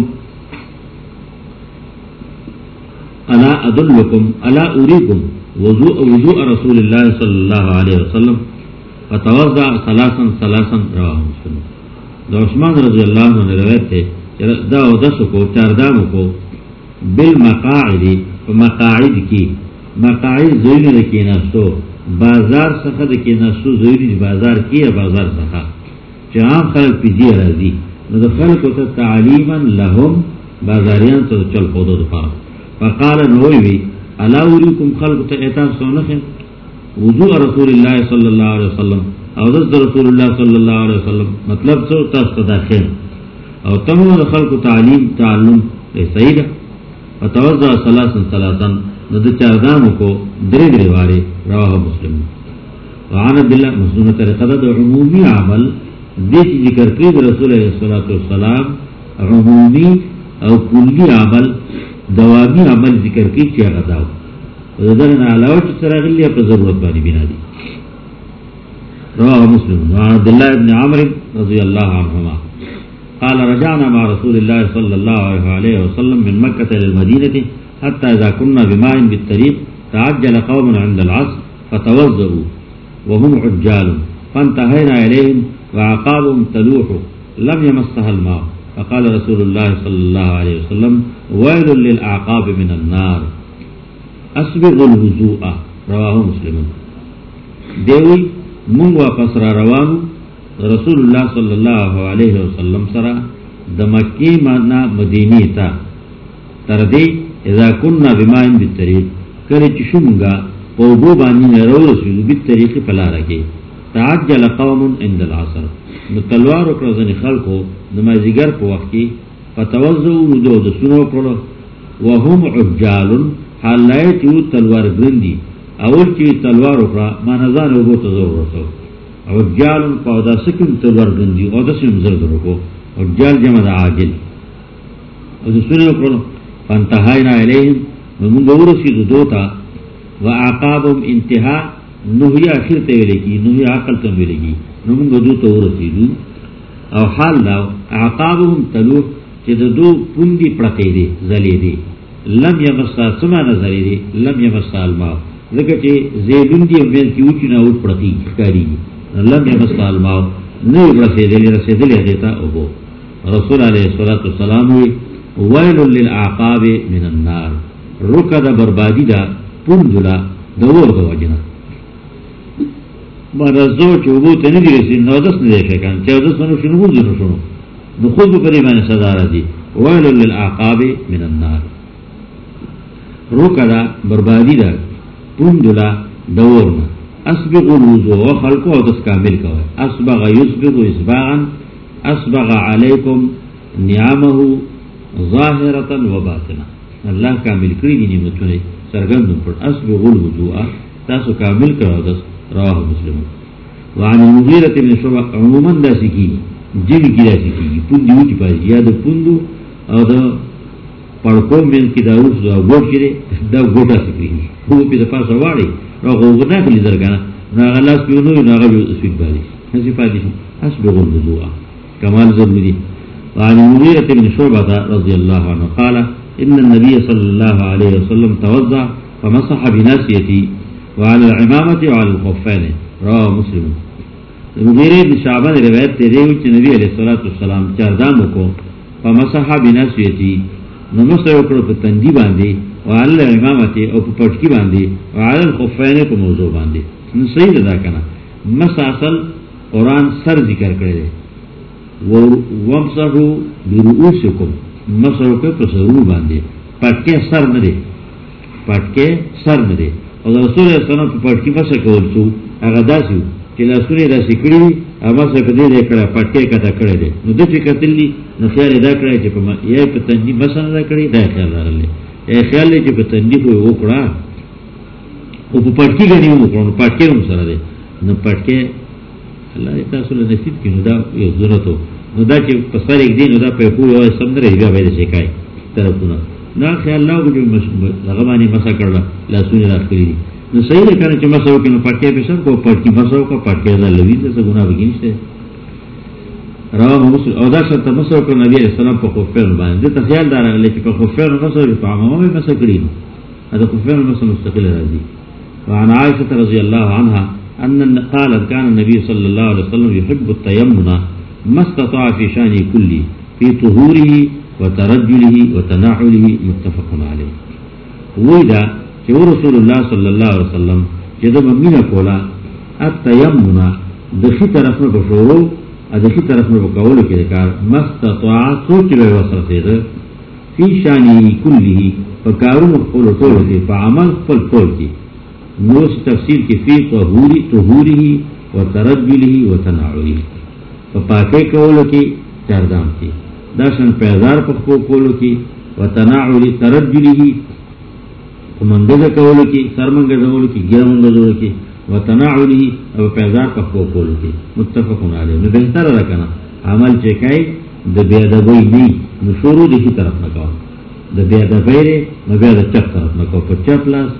الا ادلكم الا اريكم وضوء وضوء رسول الله صلى الله عليه وسلم. فتوضع ثلاثا ثلاثا رواه مسلم. دا عثمان رضی اللہ عنہ نے روایت ہے دا او دس کو چار دام کو، بالمقاعد مقاعد کی. مقاعد زوین رکی نستو. بازار سخه د کې نسو زوین بازار کی بازار سخه چې عام خلک پیږي جی نو د خلکو ته تعلیما لهم بازاریان ته چل پودو د پاره فقال نووي، الا اوریکم خلق ته اعتاب سونخه وضوء رسول الله صلی الله علیه وسلم. او ذ رسول الله صلی الله علیه وسلم. مطلب څه تاسو ته خیر. او تمو خلق تعلیم، تعلم صحیح ده فتوضا ثلاثا ثلاثا ند چاردام کو درې درې واره رواه مسلم. وعن عبد الله مسلم طریقه د عمومی عمل دې ذکر کړی رسول الله صلی الله عمومی او کلی عمل دوامی عمل ذکر کی چیا غداو ذرن علاوه چې سره غلی په ضرورت باندې بنا دي. رواه مسلم. وعن عبد الله بن عمرو رضي الله عنهما. قال رجعنا مع رسول الله صلى الله عليه وسلم من مكة إلى المدينة حتى إذا كنا بماء بالطريق تعجل قوم عند العصر فتوضؤوا وهم عجال فانتهينا إليهم وعقابهم تلوح لم يمسها الماء. فقال رسول الله صلى الله عليه وسلم، ويل للأعقاب من النار. أسبغ الوضوء. رواه مسلم. دیوی من واپس را روانو رسول الله صلی الله علیه وسلم سره د مانا مدینی تا. تر دې اذا كنا بما بالطريق، کله چې شومګه په بو باندې نه رو رسول تعجل قوم عند العصر نو تلوار او کړه ځنې خلکو نمازیګر په وخت کې فتوزو نو د سونو کړه وهم عجال حالایت یو تلوار ګرندي اول چې تلوار وکړه ما نظر وګو ته زور ورته عجال په داسې کوم تلوار ګرندي او داسې مزر درکو عجال جمع عاجل او د سونو کړه فانتهاینا الیهم من گورسی دوتا و عقابم انتہا نوہی آخر تے ویلے کی نوہی عقل تم ویلے کی نو من دو تو ورسیدو او حال لاو عقابم تلو چی دو دو پندی پڑتے دے زلی دے۔ لم یمسا سمانا زلی دے، لم یمسا الماو ذکر چی زیدون دی امید کی اوچی نا اوچ پڑتی کاری۔ لم یمسا الماو نو رسی دلی رسی دلی دیتا او بو رسول علیہ السلام ہوئی ویل للعقاب من النار۔ روکا دا بربادی دا پوندلا دور دا وجنا۔ بعد از دو چوبو تا ندی رسی نو دست ندی شکن چه دست منو شنو بود نو شنو. نو خود بکری من صدا را دی للعقاب من النار. روکا بربادی دا پوندلا دور نا اسبغ الوزو و خلقو و کامل کوئی اسبغ یسبغ اسباغا اسبغ علیکم نعمه ظاهرتا و اللہ کامل کری دی نعمتوں سرگند پر. اسب غل وضوء تاسو کامل کرو دس رواہ مسلم. وعن المغیرت من شبہ عموما دا سکی جن کی دا سکی پندی ہوتی پاس، یا دا پندو او دا پڑکو من کی دا روح دا گوٹ کرے دا گوٹا سکی. وہ پی دا پاس واری رو غوغ ناکلی درگانا نا غلاس پیونو نا غلو اسوید بالی. حسی پادی اسب غل وضوء کمال ضروری وعن المغیرت من شبہ رضی اللہ عنہ قالا ان النبي صلى الله عليه وسلم توضع فمسح بناسيتي وعلى العمامة وعلى الخفان رواه مسلم. مغیر ابن شعبان روایت تے دیو چھ نبی علیہ الصلوۃ والسلام چردامو کو فمسح بناسیتی نمسح وکړو په تندی باندې وعلى العمامة او په پټکی باندې وعلى الخفان په موضوع باندې نو صحیح ده کنه مسح اصل قران سر ذکر کړی دی ومسحو برؤوسکم. مسرو کے تو ضرور باندھے پٹکے سر نہ دے پٹکے سر نہ دے اور رسول اللہ علیہ وسلم پٹکی مسا کول سو اگر داسو کہ رسول اللہ سکڑی اما سے پدے دے کڑا پٹکے کا دا کڑے دے نو دچ کتلی نو خیال دا کڑے چ پما یہ پتنی مسا نہ کڑی دا خیال دار لے اے خیال لے چ پتنی کو او کڑا او پٹکی گنی او کڑا پٹکے ہم سر دے نو پٹکے اللہ تعالی نصیب کی نو دا یہ ضرورت نو دا چې په سر یک دین نو دا په پوره وای سم نه بیا به شي کای طرفونه. دا خیال لاو چې هغه باندې مسا کړل لاسونه راخلی نو صحیح ده کنه چې مسا وکړي، نو پټه په سر کو پټي مسا وکړه پټه دا لوي څه ګناه وګینشته راو مسلم. او دا شرط مسا وکړه، نبی رسول الله په خوفر باندې. ته خیال دار لري چې په مسا وکړي، په عامه مسا کړی نو دا خوفر مسا مستقل راځي. وعن عائشة رضي الله عنها أن قالت كان النبي صلى الله عليه وسلم يحب التيمم مستطاع في شان كله، في طهوره وترجله وتناعله متفق عليه. وإذا کہ رسول اللہ صلی اللہ علیہ وسلم جدب امین کولا التیمم دخی طرف میں بشورو دخی طرف میں بقولو کے دکار مستطاع سوچ بے وصل سید فی شانی کلی فکارو مقبول طول کی فعمل قل طول کی نوس تفسیر کی فی طهوری، طهوره وترجله وتناعله. پاکے کولو کی چاردام کی درشن پیزار پکو کولو کی و تناعلی ترجلی کی منگز کولو کی سرمنگز کولو کی گر منگز کولو کی و تناعلی او پیزار پکو کولو کی متفقن علیہ نو بہتر رکنا عمل چکای د بیادبوی نی نو شروع دیشی طرف نکاو د بیادبوی ری نو بیاد چپ طرف نکاو پر چپ لاس،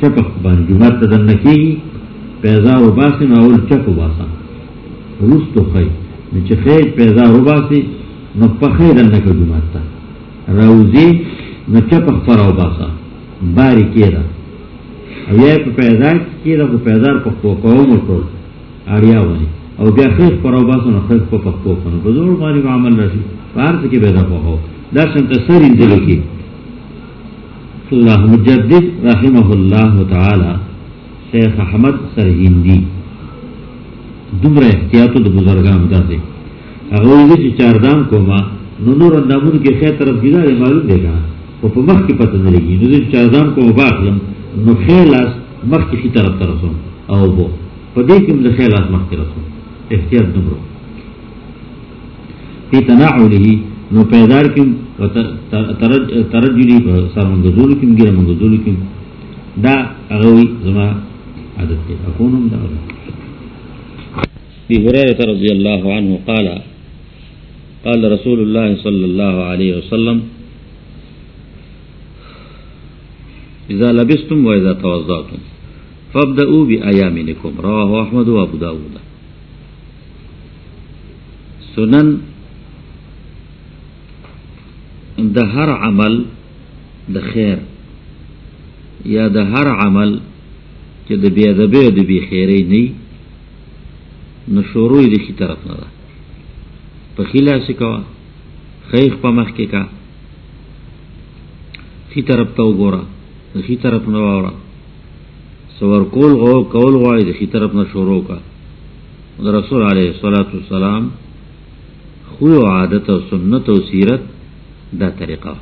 چپ بان جمعت تدن نکی پیزار و باسی نو اول چپ و باسا روز تو خی. خیل چې خیر پیدا وباسي نو په خیر نه کې جمعه تا روزي نو چې په خبر او باسا. باری کېدا او یې په پیدا کېدا په پیدا په کو کوم ټول اړیا ونی او بیا خیر پر او باسا نو خیر په پخو کنه په زور باندې عمل راشي بار کې پیدا په هو دا څنګه سر اندلو کې الله مجدد رحمه الله تعالی شیخ احمد سرهندی دومره احتیاطو د بزرگان دا داسې هغه وی چې چار دام کوما، نو نور اندامونو کې خیر طرف کیدا معلوم دی کنه خو په مخ کې پته نه لګي نو چې اذان کوم باخلم نو خیلاس مخ کې طرف ته رسوم، او بو په دې کې د خیلاس مخ کې رسوم، احتیاط نه برو په تناعله نو پیدار کې ترجلی په سامون غزول کې ګره مونږ غزول کې دا هغه وي زما عادت دی اكونم دا ابي هريره رضي الله عنه قال قال رسول الله صلى الله عليه وسلم، اذا لبستم واذا توضعتم فابدأوا بأيامنكم. رواه احمد وابو داود. سنن د هر عمل د خیر، یا د هر عمل چې د بیا د بیا د بی خیری نه نو د خي طرف نه ده. په خلا سکوا خیخ په مخ کا خي طرف ته وګوره خی طرف نہ واورا سور کول غو، کول غواړي د خی طرف نہ شروع کا۔ رسول علیہ الصلوۃ والسلام خو عادت او سنت او سیرت دا طریقہ۔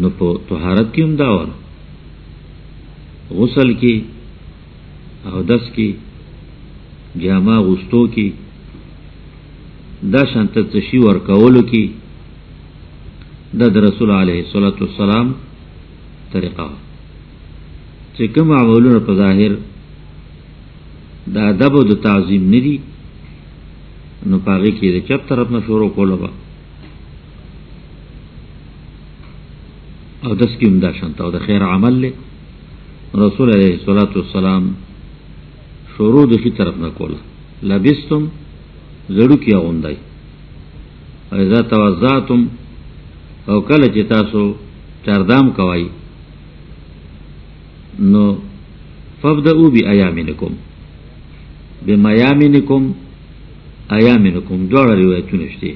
نو په طهارت کې هم دا ور غسل کې او دس کې جامع غستو کې دا شانت تشی ور کولو کې د رسول علیہ الصلوۃ والسلام طریقہ چې کوم عملونه په ظاهر د ادب او د تعظیم ندي نو پاغي کې د چپ طرف نه شروع کوله با او دس کې دا شانت او د خیر عمل له رسول الله صلی الله علیه وسلم شروع د خي طرف نه کوله. لبستم زړو کې اوندای اذا توزعتم او کله چې تاسو چردام کوي نو فبدؤوا بأيامنكم بميامنكم أيامنكم دوار روایتون اشتی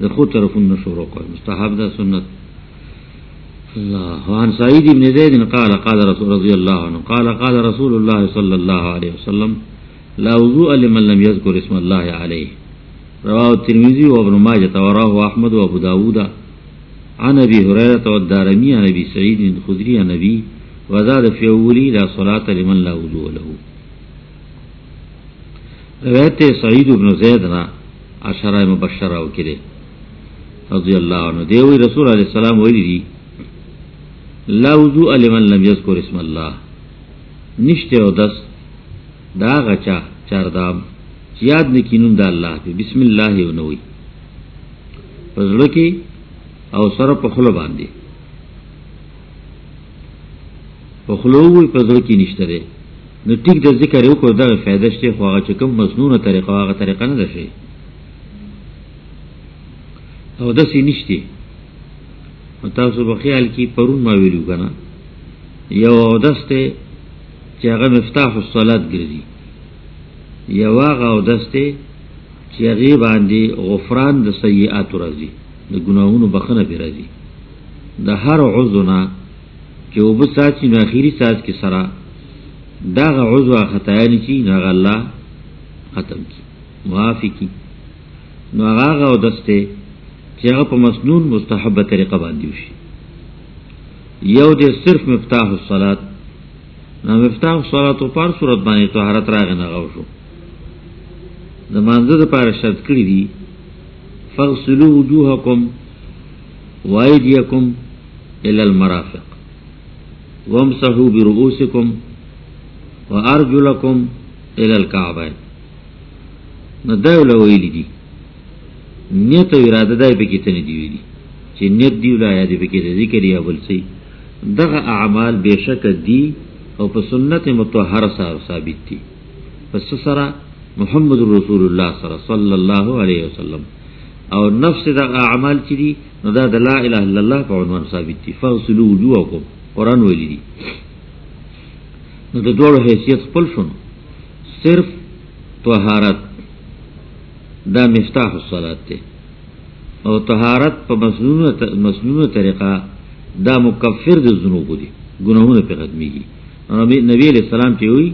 ده خود طرفون نشورو قوي مستحب ده سنت. الله. وعن سعيد بن زيد قال قال رسول رضي الله عنه، قال قال رسول الله صلى الله عليه وسلم، لا وضوء لمن لم يذكر اسم الله عليه رواه الترمذي وابن ماجه وراه احمد وابو داود. عن ابي هريره والدارمي عن ابي سعيد الخدري عن ابي وزاد فی اولی لا صلاة لمن لا وضوء له. روایت سعید ابن زید زیدنا عشرہ مبشرہ وکرے رضی اللہ عنہ. دیوی رسول علیہ السلام ویلی دی، لا وضوء لمن لم یذکر اسم اللہ. نشتے و دس دا غچا چاردام. یاد نکینون دا اللہ پی بسم اللہ و نوی. پزلکی او سر پخلو باندی. په خلووي په ځل کې نشته ده نو ټیک د ذکر یو کو دا فائدہ شته خو هغه کوم مسنونه طریقه هغه طریقه نه او د سې نشته تاسو په خیال پرون ما ویلو کنه یو دسته چې هغه مفتاح الصلات ګرځي یو هغه او دسته چې هغه باندې غفران د سیئات راځي د ګناہوں بخنه به راځي د هر عضو نه چې وب ساتي نو اخیری سات کې سرا دا عضو خطایان چی، نو الله ختم کی معافی کی. نو هغه او دسته چې هغه په مسنون مستحب طریقه باندې وشي یو دې صرف مفتاح الصلات. نو مفتاح الصلات په پر صورت باندې طهارت راغ نه غو شو. د مانزه د پاره شرط کړی دي فغسلوا وجوهکم وایدیکم الى المرافق. وامسحوا برؤوسكم وارجلكم الى الكعبين ندایو لویلی دی نیت و اراده دای بکی تنی دیوی چی نیت دیو لا یادی بکی ذکر یا بلسی دغ اعمال بیشک دی او پا سنت متوحر سار ثابت دی پس سرا محمد رسول اللہ صلی اللہ علیہ وسلم. او نفس دغ اعمال چی دی، نو دا لا الہ الا اللہ پا عنوان ثابت دی. فغسلو وجوہکم، قرآن ویلی دی. نو دا دوڑو حیثیت خپل شنو صرف طهارت دا مفتاح الصلاة تے. او طهارت پا مسنون طریقہ، دا مکفر دا ذنوبو دی. گناہون پی ختمی گی نبی علیہ السلام چی ہوئی،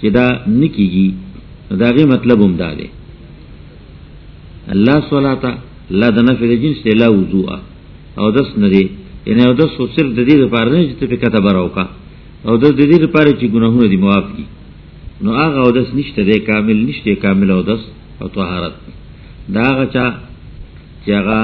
چی دا نکی گی دا غی مطلب ام دا دے اللہ صلاة لا دا نفع دا جنس لا وضوعا او دس ندے یعنی او د سو صرف د دې لپاره نه چې په کته براو کا او د دې لپاره چې ګناهونه دي، معاف کی نو هغه او د نشته د کامل نشته، کامل او د او طهارت دا هغه چا چې هغه